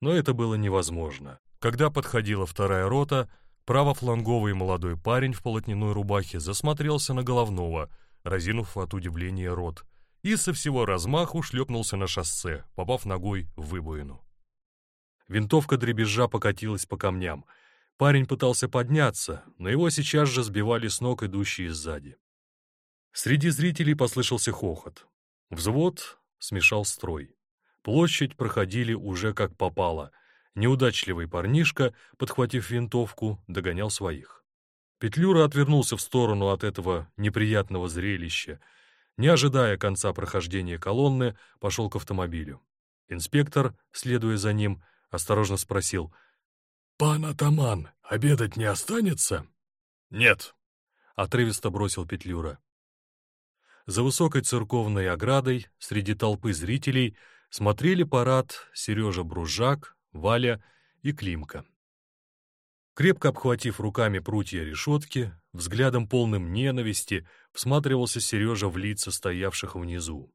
но это было невозможно. Когда подходила вторая рота, правофланговый молодой парень в полотняной рубахе засмотрелся на головного, разинув от удивления рот, и со всего размаху шлепнулся на шоссе, попав ногой в выбоину. Винтовка дребезжа покатилась по камням. Парень пытался подняться, но его сейчас же сбивали с ног идущие сзади. Среди зрителей послышался хохот. Взвод смешал строй. Площадь проходили уже как попало. Неудачливый парнишка, подхватив винтовку, догонял своих. Петлюра отвернулся в сторону от этого неприятного зрелища. Не ожидая конца прохождения колонны, пошел к автомобилю. Инспектор, следуя за ним, осторожно спросил. «Пан атаман, обедать не останется?» «Нет», — отрывисто бросил Петлюра. За высокой церковной оградой, среди толпы зрителей, смотрели парад Сережа Бружак, Валя и Климка. Крепко обхватив руками прутья решетки, взглядом полным ненависти, всматривался Сережа в лица стоявших внизу.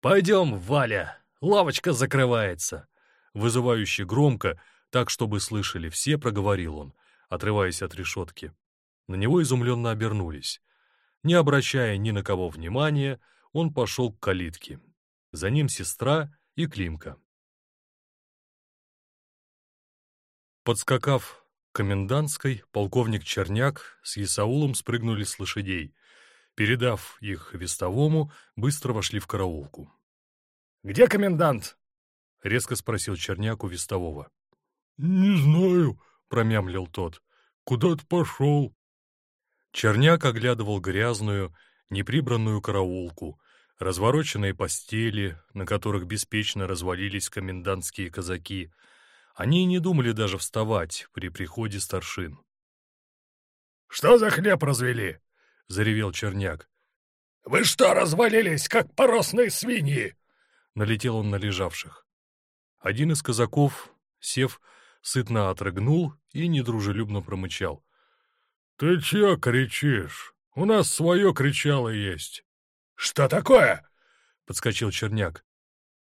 «Пойдем, Валя, лавочка закрывается!» Вызывающе громко, так, чтобы слышали все, проговорил он, отрываясь от решетки. На него изумленно обернулись. Не обращая ни на кого внимания, он пошел к калитке. За ним сестра и Климка. Подскакав к комендантской, полковник Черняк с Исаулом спрыгнули с лошадей. Передав их вестовому, быстро вошли в караулку. «Где комендант?» — резко спросил Черняк у вестового. «Не знаю», — промямлил тот. «Куда-то пошел». Черняк оглядывал грязную, неприбранную караулку, развороченные постели, на которых беспечно развалились комендантские казаки. Они не думали даже вставать при приходе старшин. «Что за хлеб развели?» — заревел Черняк. «Вы что, развалились, как поросные свиньи?» Налетел он на лежавших. Один из казаков, сев, сытно отрыгнул и недружелюбно промычал. «Ты чё кричишь? У нас свое кричало есть». «Что такое?» — подскочил Черняк.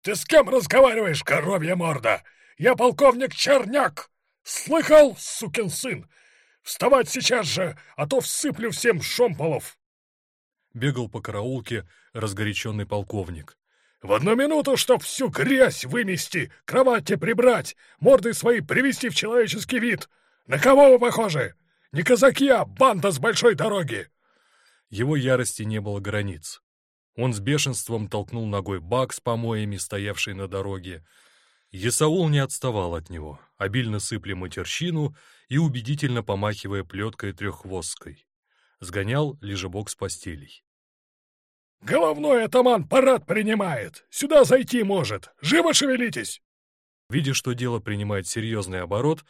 «Ты с кем разговариваешь, коровья морда? Я полковник Черняк! Слыхал, сукин сын? Вставать сейчас же, а то всыплю всем шомполов!» Бегал по караулке разгоряченный полковник. «В одну минуту, чтоб всю грязь вымести, кровати прибрать, морды свои привести в человеческий вид! На кого вы похожи? Не казаки, а банда с большой дороги!» Его ярости не было границ. Он с бешенством толкнул ногой бак с помоями, стоявший на дороге. Есаул не отставал от него, обильно сыпля матерщину и убедительно помахивая плеткой треххвосткой. Сгонял лежебок с постелей. «Головной атаман парад принимает! Сюда зайти может! Живо шевелитесь!» Видя, что дело принимает серьезный оборот,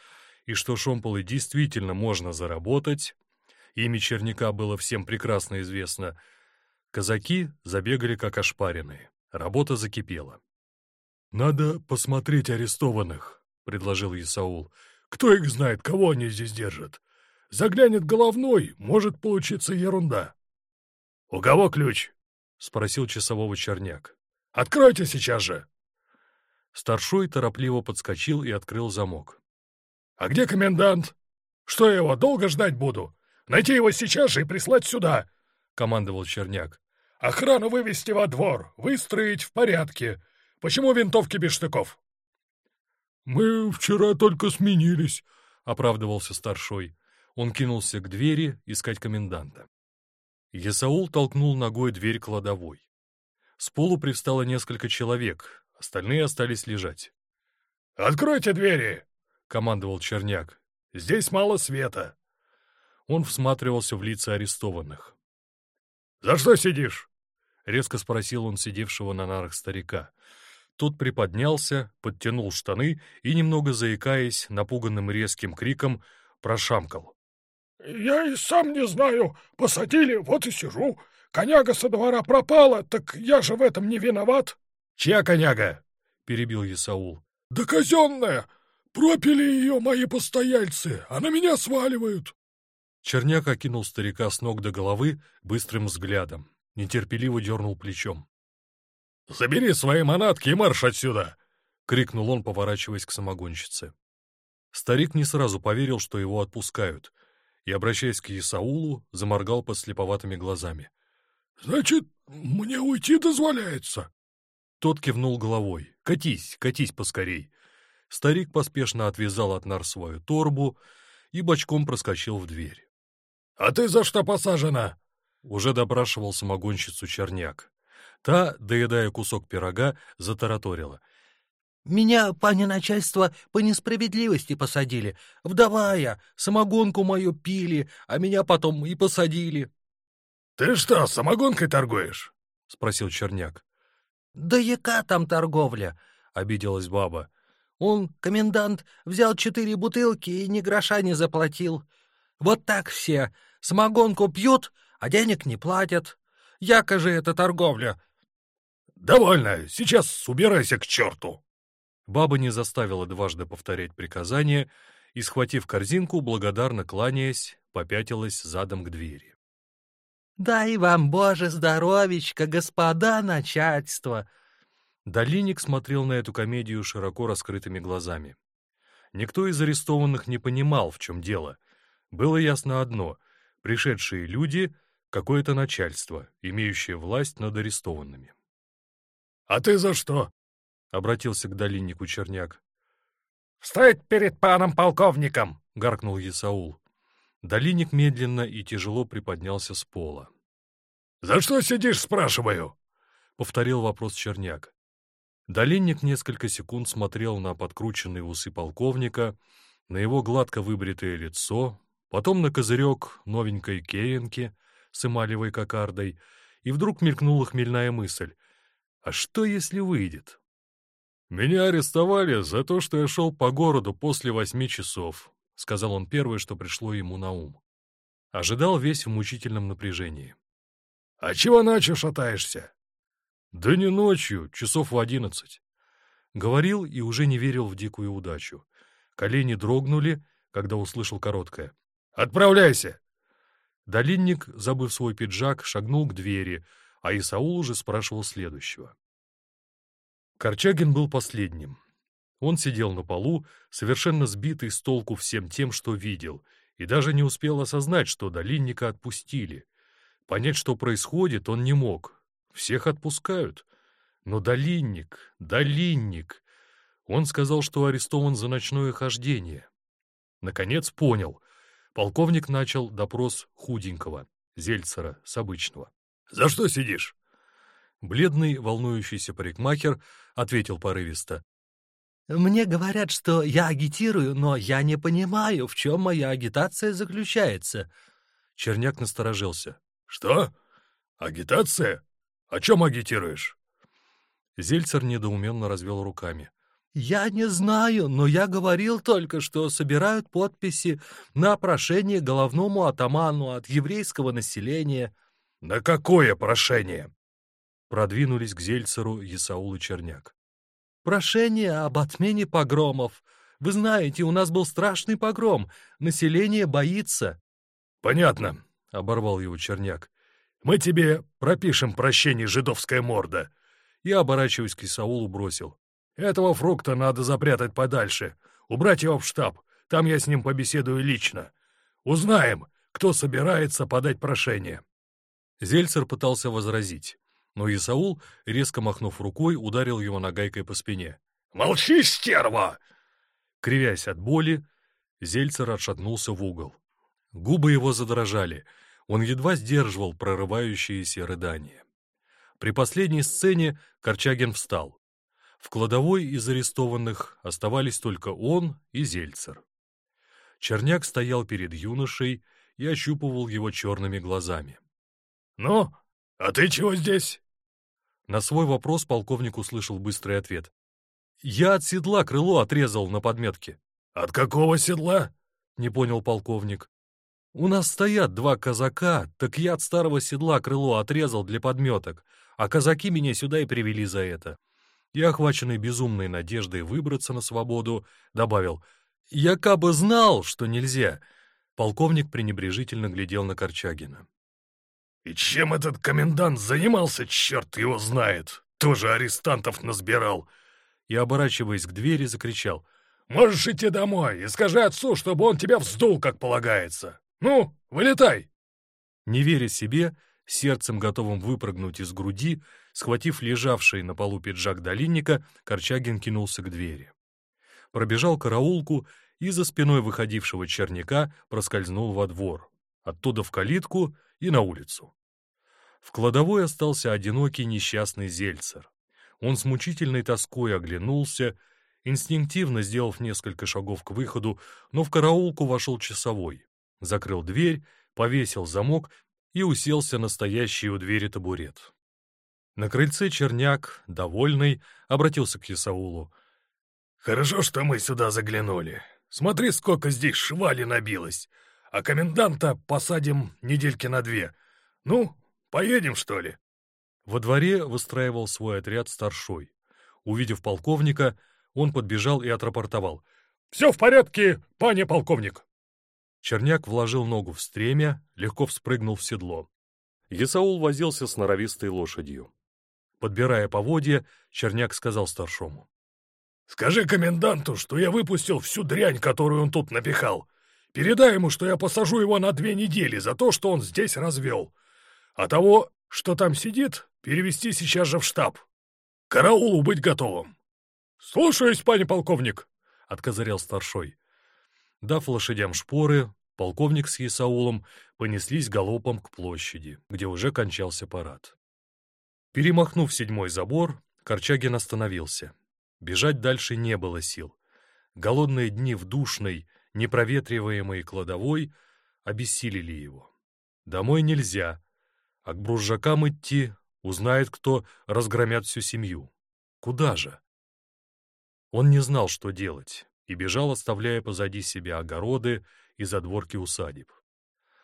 и что шомполы действительно можно заработать, имя Черняка было всем прекрасно известно, казаки забегали как ошпаренные. Работа закипела. «Надо посмотреть арестованных», — предложил Исаул. «Кто их знает, кого они здесь держат? Заглянет головной, может получиться ерунда». «У кого ключ?» — спросил часового Черняк. «Откройте сейчас же!» Старшой торопливо подскочил и открыл замок. «А где комендант? Что я его долго ждать буду? Найти его сейчас же и прислать сюда!» — командовал Черняк. «Охрану вывести во двор, выстроить в порядке. Почему винтовки без штыков?» «Мы вчера только сменились», — оправдывался старшой. Он кинулся к двери искать коменданта. Есаул толкнул ногой дверь кладовой. С полу привстало несколько человек, остальные остались лежать. «Откройте двери!» командовал Черняк. «Здесь мало света». Он всматривался в лица арестованных. «За что сидишь?» — резко спросил он сидевшего на нарах старика. Тот приподнялся, подтянул штаны и, немного заикаясь, напуганным резким криком, прошамкал. «Я и сам не знаю. Посадили, вот и сижу. Коняга со двора пропала, так я же в этом не виноват». «Чья коняга?» — перебил Исаул. «Да казенная! Пропили ее мои постояльцы, а на меня сваливают!» Черняк окинул старика с ног до головы быстрым взглядом, нетерпеливо дернул плечом. «Забери свои манатки и марш отсюда!» — крикнул он, поворачиваясь к самогонщице. Старик не сразу поверил, что его отпускают, и, обращаясь к Исаулу, заморгал под слеповатыми глазами. «Значит, мне уйти дозволяется?» Тот кивнул головой. «Катись, катись поскорей. Старик поспешно отвязал от нар свою торбу и бочком проскочил в дверь. «А ты за что посажена?» Уже допрашивал самогонщицу Черняк. Та, доедая кусок пирога, затараторила. «Меня, пане начальство, по несправедливости посадили. Вдова я, самогонку мою пили, а меня потом и посадили». «Ты что, самогонкой торгуешь?» — спросил Черняк. «Да яка там торговля?» — обиделась баба. «Он, комендант, взял четыре бутылки и ни гроша не заплатил. Вот так все. Самогонку пьют, а денег не платят. Яко же это торговля?» «Довольно, сейчас убирайся к черту!» Баба не заставила дважды повторять приказание и, схватив корзинку, благодарно кланяясь, попятилась задом к двери. «Дай вам, Боже, здоровечко, господа начальство!» Долиник смотрел на эту комедию широко раскрытыми глазами. Никто из арестованных не понимал, в чем дело. Было ясно одно — пришедшие люди — какое-то начальство, имеющее власть над арестованными. «А ты за что?» — обратился к долиннику Черняк. «Встать перед паном полковником!» — гаркнул Есаул. Долинник медленно и тяжело приподнялся с пола. «За что сидишь, спрашиваю?» — повторил вопрос Черняк. Долинник несколько секунд смотрел на подкрученные усы полковника, на его гладко выбритое лицо, потом на козырек новенькой кеенки с эмалевой кокардой, и вдруг мелькнула хмельная мысль. «А что, если выйдет?» «Меня арестовали за то, что я шел по городу после восьми часов», — сказал он первое, что пришло ему на ум. Ожидал весь в мучительном напряжении. «А чего ночью шатаешься?» «Да не ночью, часов в одиннадцать». Говорил и уже не верил в дикую удачу. Колени дрогнули, когда услышал короткое. «Отправляйся!» Долинник, забыв свой пиджак, шагнул к двери, а Исаул уже спрашивал следующего. Корчагин был последним. Он сидел на полу, совершенно сбитый с толку всем тем, что видел, и даже не успел осознать, что Долинника отпустили. Понять, что происходит, он не мог. Всех отпускают. Но Долинник, Долинник... Он сказал, что арестован за ночное хождение. Наконец понял. Полковник начал допрос худенького, Зельцера, с обычного. «За что сидишь?» Бледный, волнующийся парикмахер ответил порывисто. Мне говорят, что я агитирую, но я не понимаю, в чем моя агитация заключается. Черняк насторожился. Что? Агитация? О чем агитируешь? Зельцер недоуменно развел руками. «Я не знаю, но я говорил только, что собирают подписи на прошение головному атаману от еврейского населения». «На какое прошение?» Продвинулись к Зельцеру Исаул и Черняк. Прошение об отмене погромов. Вы знаете, у нас был страшный погром. Население боится». «Понятно», — оборвал его Черняк. «Мы тебе пропишем прощение, жидовская морда». И, оборачиваясь к Исаулу, бросил. «Этого фрукта надо запрятать подальше, убрать его в штаб. Там я с ним побеседую лично. Узнаем, кто собирается подать прошение». Зельцер пытался возразить но Исаул, резко махнув рукой, ударил его нагайкой по спине. «Молчи, стерва!» Кривясь от боли, Зельцер отшатнулся в угол. Губы его задрожали, он едва сдерживал прорывающиеся рыдания. При последней сцене Корчагин встал. В кладовой из арестованных оставались только он и Зельцер. Черняк стоял перед юношей и ощупывал его черными глазами. «Ну, «А ты чего здесь?» На свой вопрос полковник услышал быстрый ответ. «Я от седла крыло отрезал на подметке». «От какого седла?» — не понял полковник. «У нас стоят два казака, так я от старого седла крыло отрезал для подметок, а казаки меня сюда и привели за это». И, охваченный безумной надеждой выбраться на свободу, добавил, «Я кабы знал, что нельзя». Полковник пренебрежительно глядел на Корчагина. И чем этот комендант занимался, черт его знает. Тоже арестантов назбирал. И, оборачиваясь к двери, закричал. «Можешь идти домой и скажи отцу, чтобы он тебя вздул, как полагается. Ну, вылетай!» Не веря себе, сердцем готовым выпрыгнуть из груди, схватив лежавший на полу пиджак долинника, Корчагин кинулся к двери. пробежал караулку и за спиной выходившего черняка проскользнул во двор, оттуда в калитку и на улицу. В кладовой остался одинокий несчастный зельцер. Он с мучительной тоской оглянулся, инстинктивно сделав несколько шагов к выходу, но в караулку вошел часовой, закрыл дверь, повесил замок и уселся на стоящий у двери табурет. На крыльце Черняк, довольный, обратился к Исаулу. «Хорошо, что мы сюда заглянули. Смотри, сколько здесь швали набилось. А коменданта посадим недельки на две. Ну, поедем, что ли?» Во дворе выстраивал свой отряд старшой. Увидев полковника, он подбежал и отрапортовал. «Все в порядке, пане полковник!» Черняк вложил ногу в стремя, легко вспрыгнул в седло. Есаул возился с норовистой лошадью. Подбирая поводья, Черняк сказал старшому. «Скажи коменданту, что я выпустил всю дрянь, которую он тут напихал. Передай ему, что я посажу его на две недели за то, что он здесь развел. А того, что там сидит, перевести сейчас же в штаб. Караулу быть готовым». «Слушаюсь, пане полковник», — откозырял старшой. Дав лошадям шпоры, полковник с Исаулом понеслись галопом к площади, где уже кончался парад. Перемахнув седьмой забор, Корчагин остановился. Бежать дальше не было сил. Голодные дни в душной, непроветриваемой кладовой обессилили его. Домой нельзя, а к бружакам идти, узнает кто, разгромят всю семью. Куда же? Он не знал, что делать, и бежал, оставляя позади себя огороды и задворки усадеб.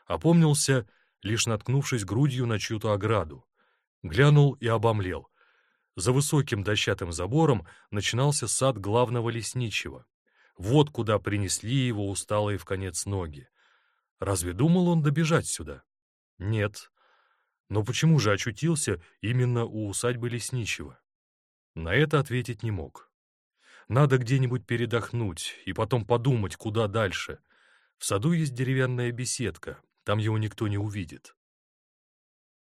Опомнился, лишь наткнувшись грудью на чью-то ограду, Глянул и обомлел. За высоким дощатым забором начинался сад главного лесничего. Вот куда принесли его усталые в конец ноги. Разве думал он добежать сюда? Нет. Но почему же очутился именно у усадьбы лесничего? На это ответить не мог. Надо где-нибудь передохнуть и потом подумать, куда дальше. В саду есть деревянная беседка, там его никто не увидит.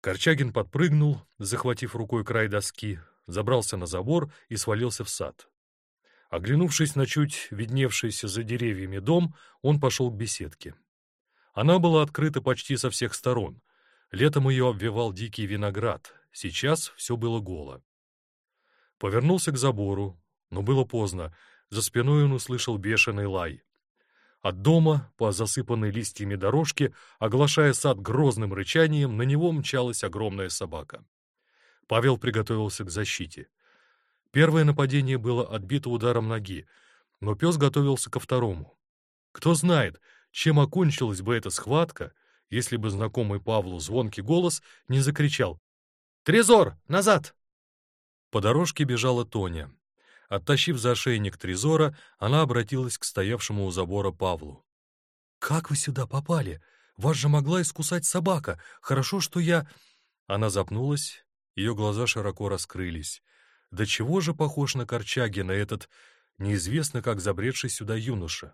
Корчагин подпрыгнул, захватив рукой край доски, забрался на забор и свалился в сад. Оглянувшись на чуть видневшийся за деревьями дом, он пошел к беседке. Она была открыта почти со всех сторон. Летом ее обвивал дикий виноград, сейчас все было голо. Повернулся к забору, но было поздно, за спиной он услышал бешеный лай. От дома, по засыпанной листьями дорожке, оглашая сад грозным рычанием, на него мчалась огромная собака. Павел приготовился к защите. Первое нападение было отбито ударом ноги, но пес готовился ко второму. Кто знает, чем окончилась бы эта схватка, если бы знакомый Павлу звонкий голос не закричал «Трезор, назад!». По дорожке бежала Тоня. Оттащив за ошейник Трезора, она обратилась к стоявшему у забора Павлу. «Как вы сюда попали? Вас же могла искусать собака. Хорошо, что я...» Она запнулась, ее глаза широко раскрылись. Да чего же похож на Корчагина этот, неизвестно как забредший сюда юноша?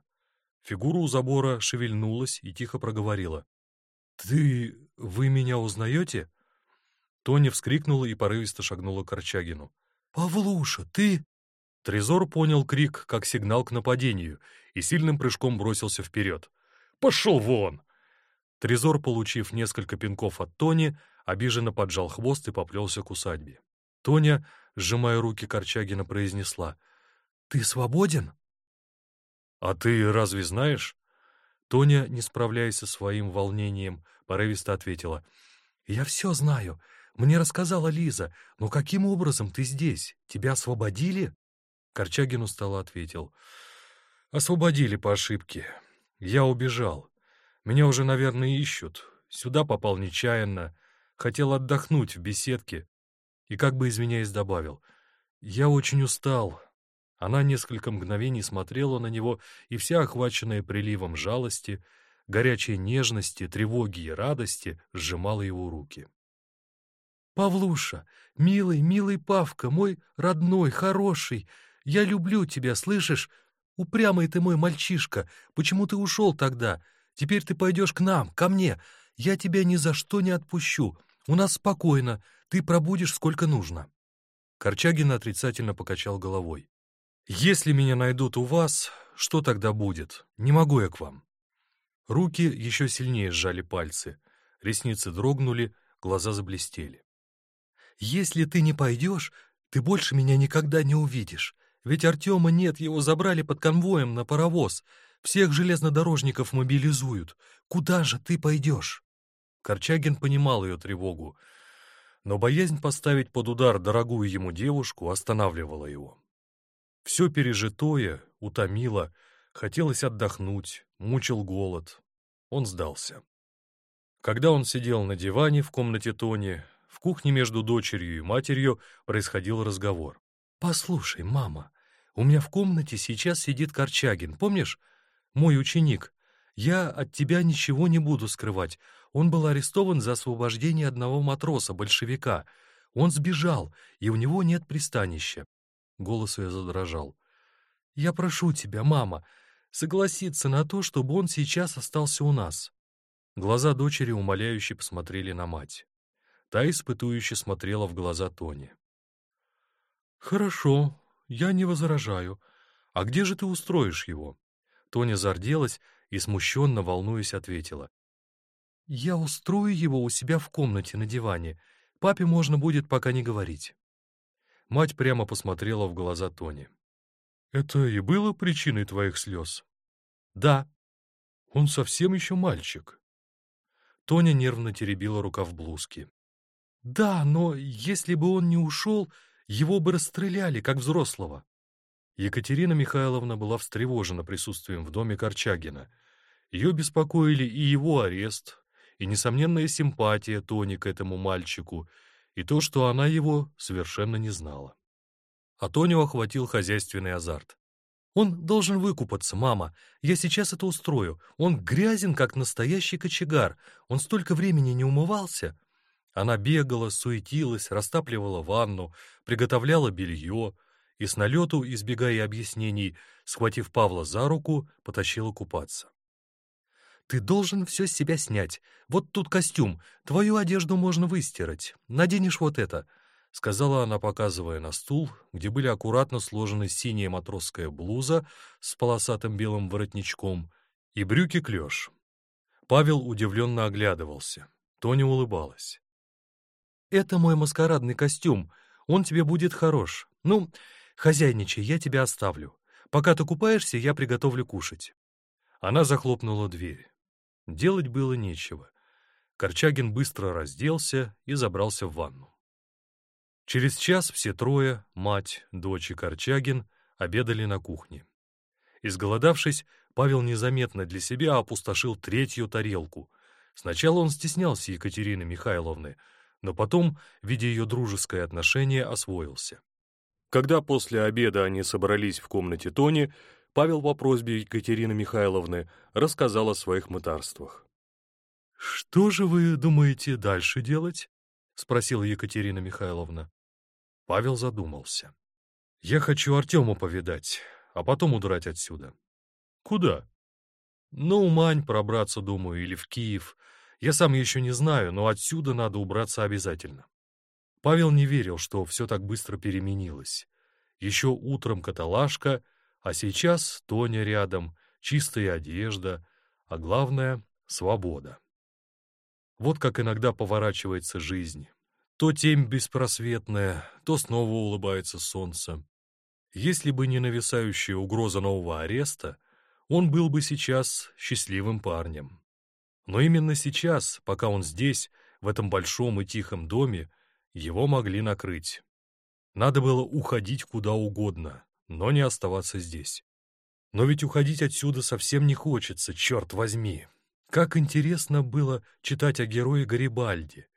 Фигура у забора шевельнулась и тихо проговорила. «Ты... вы меня узнаете?» Тоня вскрикнула и порывисто шагнула к Корчагину. «Павлуша, ты...» Трезор понял крик как сигнал к нападению и сильным прыжком бросился вперед. «Пошел вон!» Трезор, получив несколько пинков от Тони, обиженно поджал хвост и поплелся к усадьбе. Тоня, сжимая руки Корчагина, произнесла. «Ты свободен?» «А ты разве знаешь?» Тоня, не справляясь со своим волнением, порывисто ответила. «Я все знаю. Мне рассказала Лиза. Но каким образом ты здесь? Тебя освободили?» Корчагин устало ответил. «Освободили по ошибке. Я убежал. Меня уже, наверное, ищут. Сюда попал нечаянно. Хотел отдохнуть в беседке. И как бы извиняясь добавил. Я очень устал». Она несколько мгновений смотрела на него, и вся охваченная приливом жалости, горячей нежности, тревоги и радости сжимала его руки. «Павлуша, милый, милый Павка, мой родной, хороший, я люблю тебя, слышишь? Упрямый ты мой мальчишка. Почему ты ушел тогда? Теперь ты пойдешь к нам, ко мне. Я тебя ни за что не отпущу. У нас спокойно. Ты пробудешь сколько нужно». Корчагин отрицательно покачал головой. Если меня найдут у вас, что тогда будет? Не могу я к вам. Руки еще сильнее сжали пальцы, ресницы дрогнули, глаза заблестели. «Если ты не пойдешь, ты больше меня никогда не увидишь. Ведь Артема нет, его забрали под конвоем на паровоз. Всех железнодорожников мобилизуют. Куда же ты пойдешь?» Корчагин понимал ее тревогу, но боязнь поставить под удар дорогую ему девушку останавливала его. Все пережитое утомило, хотелось отдохнуть, мучил голод. Он сдался. Когда он сидел на диване в комнате Тони, в кухне между дочерью и матерью происходил разговор. «Послушай, мама, у меня в комнате сейчас сидит Корчагин, помнишь? Мой ученик. Я от тебя ничего не буду скрывать. Он был арестован за освобождение одного матроса, большевика. Он сбежал, и у него нет пристанища. Голос ее задрожал. «Я прошу тебя, мама, согласиться на то, чтобы он сейчас остался у нас». Глаза дочери умоляюще посмотрели на мать. Та испытующе смотрела в глаза Тони. «Хорошо, я не возражаю. А где же ты устроишь его?» Тоня зарделась и, смущенно волнуясь, ответила. «Я устрою его у себя в комнате на диване. Папе можно будет пока не говорить». Мать прямо посмотрела в глаза Тони. «Это и было причиной твоих слез?» «Да». «Он совсем еще мальчик». Тоня нервно теребила рукав блузки. «Да, но если бы он не ушел, его бы расстреляли, как взрослого». Екатерина Михайловна была встревожена присутствием в доме Корчагина. Ее беспокоили и его арест, и несомненная симпатия Тони к этому мальчику, и то, что она его совершенно не знала. А Тоню охватил хозяйственный азарт. «Он должен выкупаться, мама. Я сейчас это устрою. Он грязен, как настоящий кочегар. Он столько времени не умывался». Она бегала, суетилась, растапливала ванну, приготовляла белье, и с налету, избегая объяснений, схватив Павла за руку, потащила купаться. «Ты должен все с себя снять. Вот тут костюм. Твою одежду можно выстирать. Наденешь вот это», — сказала она, показывая на стул, где были аккуратно сложены синяя матросская блуза с полосатым белым воротничком и брюки-клеш. Павел удивленно оглядывался. Тоня улыбалась. «Это мой маскарадный костюм. Он тебе будет хорош. Ну, «Хозяйничай, я тебя оставлю. Пока ты купаешься, я приготовлю кушать». Она захлопнула дверь. Делать было нечего. Корчагин быстро разделся и забрался в ванну. Через час все трое, мать, дочь и Корчагин, обедали на кухне. Изголодавшись, Павел незаметно для себя опустошил третью тарелку. Сначала он стеснялся Екатерины Михайловны, но потом, видя ее дружеское отношение, освоился. Когда после обеда они собрались в комнате Тони, Павел по просьбе Екатерины Михайловны рассказал о своих мытарствах. «Что же вы думаете дальше делать?» — спросила Екатерина Михайловна. Павел задумался. «Я хочу Артему повидать, а потом удрать отсюда». «Куда?» «Ну, Умань пробраться, думаю, или в Киев. Я сам еще не знаю, но отсюда надо убраться обязательно». Павел не верил, что все так быстро переменилось. Еще утром каталажка, а сейчас Тоня рядом, чистая одежда, а главное — свобода. Вот как иногда поворачивается жизнь. То темь беспросветная, то снова улыбается солнце. Если бы не нависающая угроза нового ареста, он был бы сейчас счастливым парнем. Но именно сейчас, пока он здесь, в этом большом и тихом доме, его могли накрыть. Надо было уходить куда угодно, но не оставаться здесь. Но ведь уходить отсюда совсем не хочется, черт возьми. Как интересно было читать о герое Гарибальди.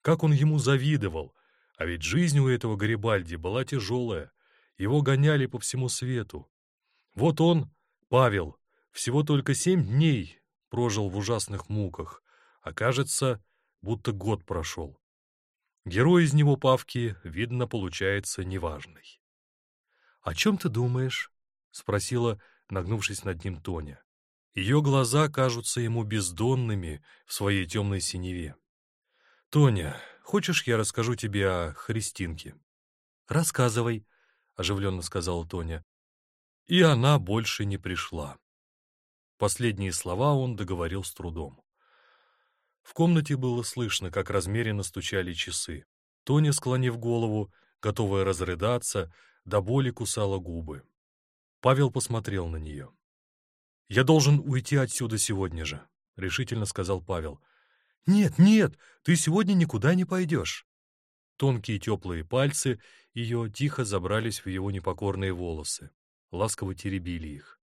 Как он ему завидовал. А ведь жизнь у этого Гарибальди была тяжелая. Его гоняли по всему свету. Вот он, Павел, всего только семь дней прожил в ужасных муках, а кажется, будто год прошел. Герой из него Павки, видно, получается неважный. «О чем ты думаешь?» — спросила, нагнувшись над ним Тоня. Ее глаза кажутся ему бездонными в своей темной синеве. «Тоня, хочешь, я расскажу тебе о Христинке?» «Рассказывай», — оживленно сказала Тоня. И она больше не пришла. Последние слова он договорил с трудом. В комнате было слышно, как размеренно стучали часы. Тоня, склонив голову, готовая разрыдаться, до боли кусала губы. Павел посмотрел на нее. «Я должен уйти отсюда сегодня же», — решительно сказал Павел. «Нет, нет, ты сегодня никуда не пойдешь». Тонкие теплые пальцы ее тихо забрались в его непокорные волосы, ласково теребили их.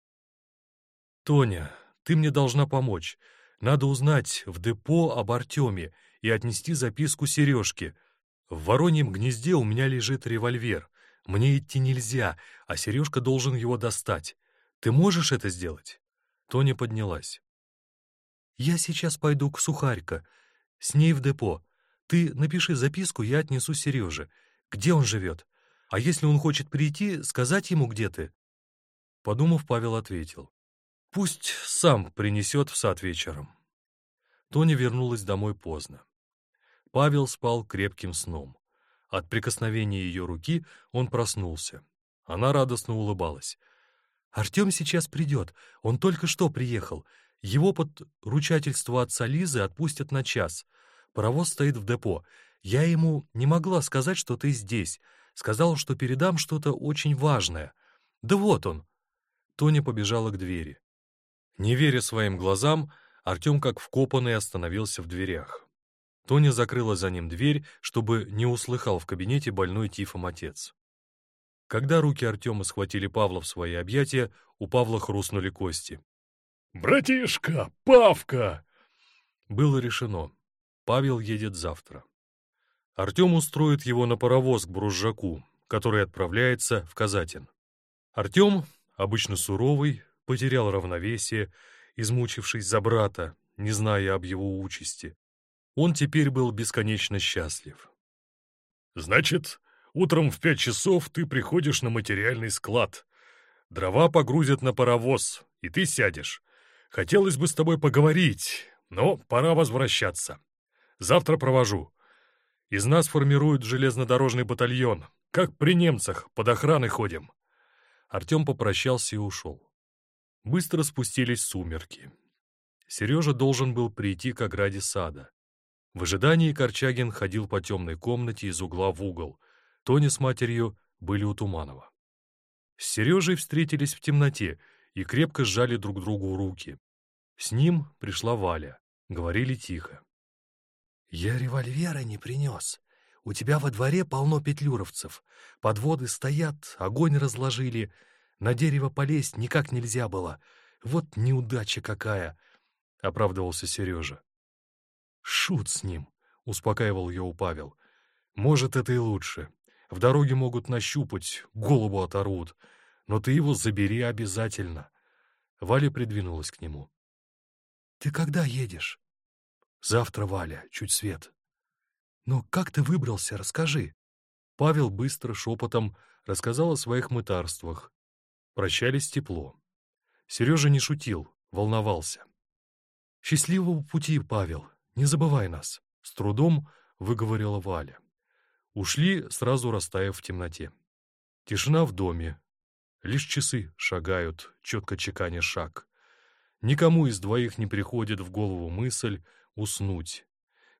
«Тоня, ты мне должна помочь. Надо узнать в депо об Артеме и отнести записку Сережке. В Вороньем гнезде у меня лежит револьвер. Мне идти нельзя, а Сережка должен его достать. Ты можешь это сделать?» Тоня поднялась. «Я сейчас пойду к Сухарько. С ней в депо. Ты напиши записку, я отнесу Сереже. Где он живет? А если он хочет прийти, сказать ему, где ты?» Подумав, Павел ответил. «Пусть сам принесет в сад вечером». Тоня вернулась домой поздно. Павел спал крепким сном. От прикосновения ее руки он проснулся. Она радостно улыбалась. «Артем сейчас придет. Он только что приехал. Его под ручательство отца Лизы отпустят на час. Паровоз стоит в депо. Я ему не могла сказать, что ты здесь. Сказала, что передам что-то очень важное. Да вот он». Тоня побежала к двери. Не веря своим глазам, Артем как вкопанный остановился в дверях. Тоня закрыла за ним дверь, чтобы не услыхал в кабинете больной тифом отец. Когда руки Артема схватили Павла в свои объятия, у Павла хрустнули кости. «Братишка! Павка!» Было решено. Павел едет завтра. Артем устроит его на паровоз к Бружаку, который отправляется в Казатин. Артем, обычно суровый, потерял равновесие, измучившись за брата, не зная об его участи. Он теперь был бесконечно счастлив. «Значит, утром в пять часов ты приходишь на материальный склад. Дрова погрузят на паровоз, и ты сядешь. Хотелось бы с тобой поговорить, но пора возвращаться. Завтра провожу. Из нас формируют железнодорожный батальон. Как при немцах, под охраной ходим». Артем попрощался и ушел. Быстро спустились сумерки. Сережа должен был прийти к ограде сада. В ожидании Корчагин ходил по темной комнате из угла в угол. Тоня с матерью были у Туманова. С Сережей встретились в темноте и крепко сжали друг другу руки. С ним пришла Валя. Говорили тихо. «Я револьвера не принес. У тебя во дворе полно петлюровцев. Подводы стоят, огонь разложили. На дерево полезть никак нельзя было. Вот неудача какая!» — оправдывался Сережа. «Шут с ним», — успокаивал его Павел. «Может, это и лучше. В дороге могут нащупать, голову оторвут. Но ты его забери обязательно». Валя придвинулась к нему. «Ты когда едешь?» «Завтра, Валя, чуть свет». «Ну, как ты выбрался, расскажи». Павел быстро, шепотом рассказал о своих мытарствах. Прощались тепло. Сережа не шутил, волновался. «Счастливого пути, Павел. Не забывай нас», — с трудом выговорила Валя. Ушли, сразу растаяв в темноте. Тишина в доме. Лишь часы шагают, четко чеканя шаг. Никому из двоих не приходит в голову мысль уснуть,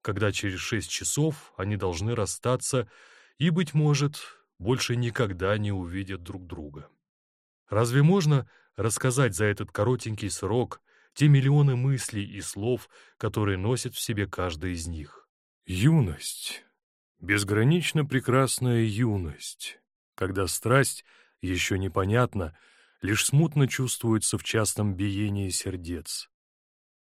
когда через шесть часов они должны расстаться и, быть может, больше никогда не увидят друг друга. Разве можно рассказать за этот коротенький срок те миллионы мыслей и слов, которые носит в себе каждый из них. Юность. Безгранично прекрасная юность, когда страсть еще непонятна, лишь смутно чувствуется в частном биении сердец.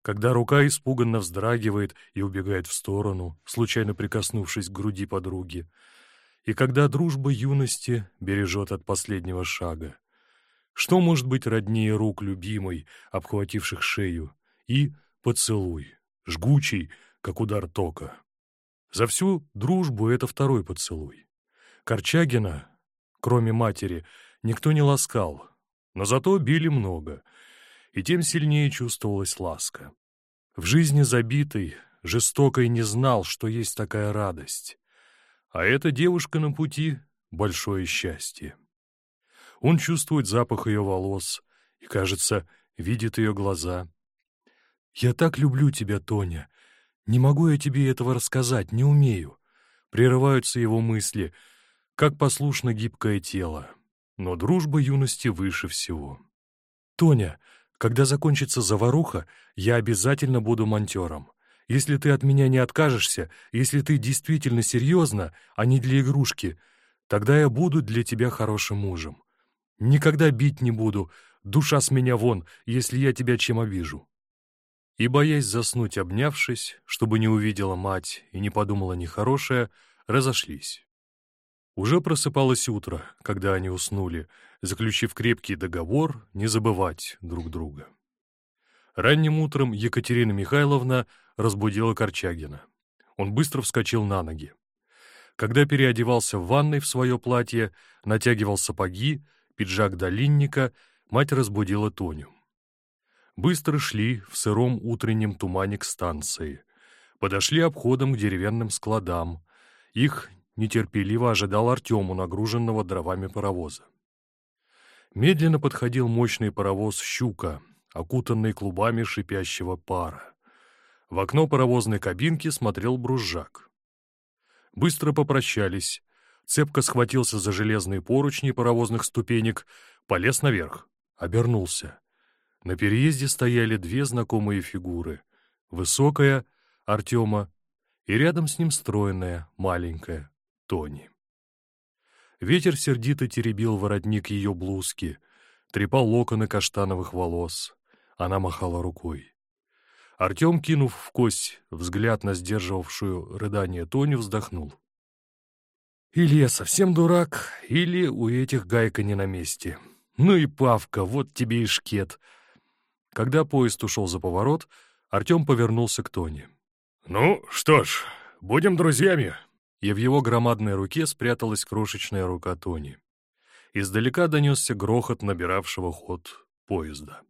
Когда рука испуганно вздрагивает и убегает в сторону, случайно прикоснувшись к груди подруги, и когда дружба юности бережет от последнего шага. Что может быть роднее рук любимой, обхвативших шею, и поцелуй, жгучий, как удар тока? За всю дружбу это второй поцелуй. Корчагина, кроме матери, никто не ласкал, но зато били много, и тем сильнее чувствовалась ласка. В жизни забитой, жестокой не знал, что есть такая радость. А эта девушка на пути — большое счастье. Он чувствует запах ее волос и, кажется, видит ее глаза. «Я так люблю тебя, Тоня. Не могу я тебе этого рассказать, не умею». Прерываются его мысли, как послушно гибкое тело. Но дружба юности выше всего. «Тоня, когда закончится заваруха, я обязательно буду монтером. Если ты от меня не откажешься, если ты действительно серьезно, а не для игрушки, тогда я буду для тебя хорошим мужем. Никогда бить не буду, душа с меня вон, если я тебя чем обижу». И, боясь заснуть, обнявшись, чтобы не увидела мать и не подумала нехорошее, разошлись. Уже просыпалось утро, когда они уснули, заключив крепкий договор не забывать друг друга. Ранним утром Екатерина Михайловна разбудила Корчагина. Он быстро вскочил на ноги. Когда переодевался в ванной в свое платье, натягивал сапоги, пиджак долинника, мать разбудила Тоню. Быстро шли в сыром утреннем тумане к станции. Подошли обходом к деревянным складам. Их нетерпеливо ожидал Артему, нагруженного дровами паровоза. Медленно подходил мощный паровоз «Щука», окутанный клубами шипящего пара. В окно паровозной кабинки смотрел бружак. Быстро попрощались. Цепко схватился за железные поручни паровозных ступенек, полез наверх, обернулся. На переезде стояли две знакомые фигуры. Высокая — Артема, и рядом с ним стройная, маленькая, Тони. Ветер сердито теребил воротник ее блузки, трепал локоны каштановых волос. Она махала рукой. Артем, кинув в кость взгляд на сдерживавшую рыдание Тоню, вздохнул. Или я совсем дурак, или у этих гайка не на месте. Ну и Павка, вот тебе и шкет. Когда поезд ушел за поворот, Артем повернулся к Тоне. «Ну, что ж, будем друзьями», и в его громадной руке спряталась крошечная рука Тони. Издалека донесся грохот набиравшего ход поезда.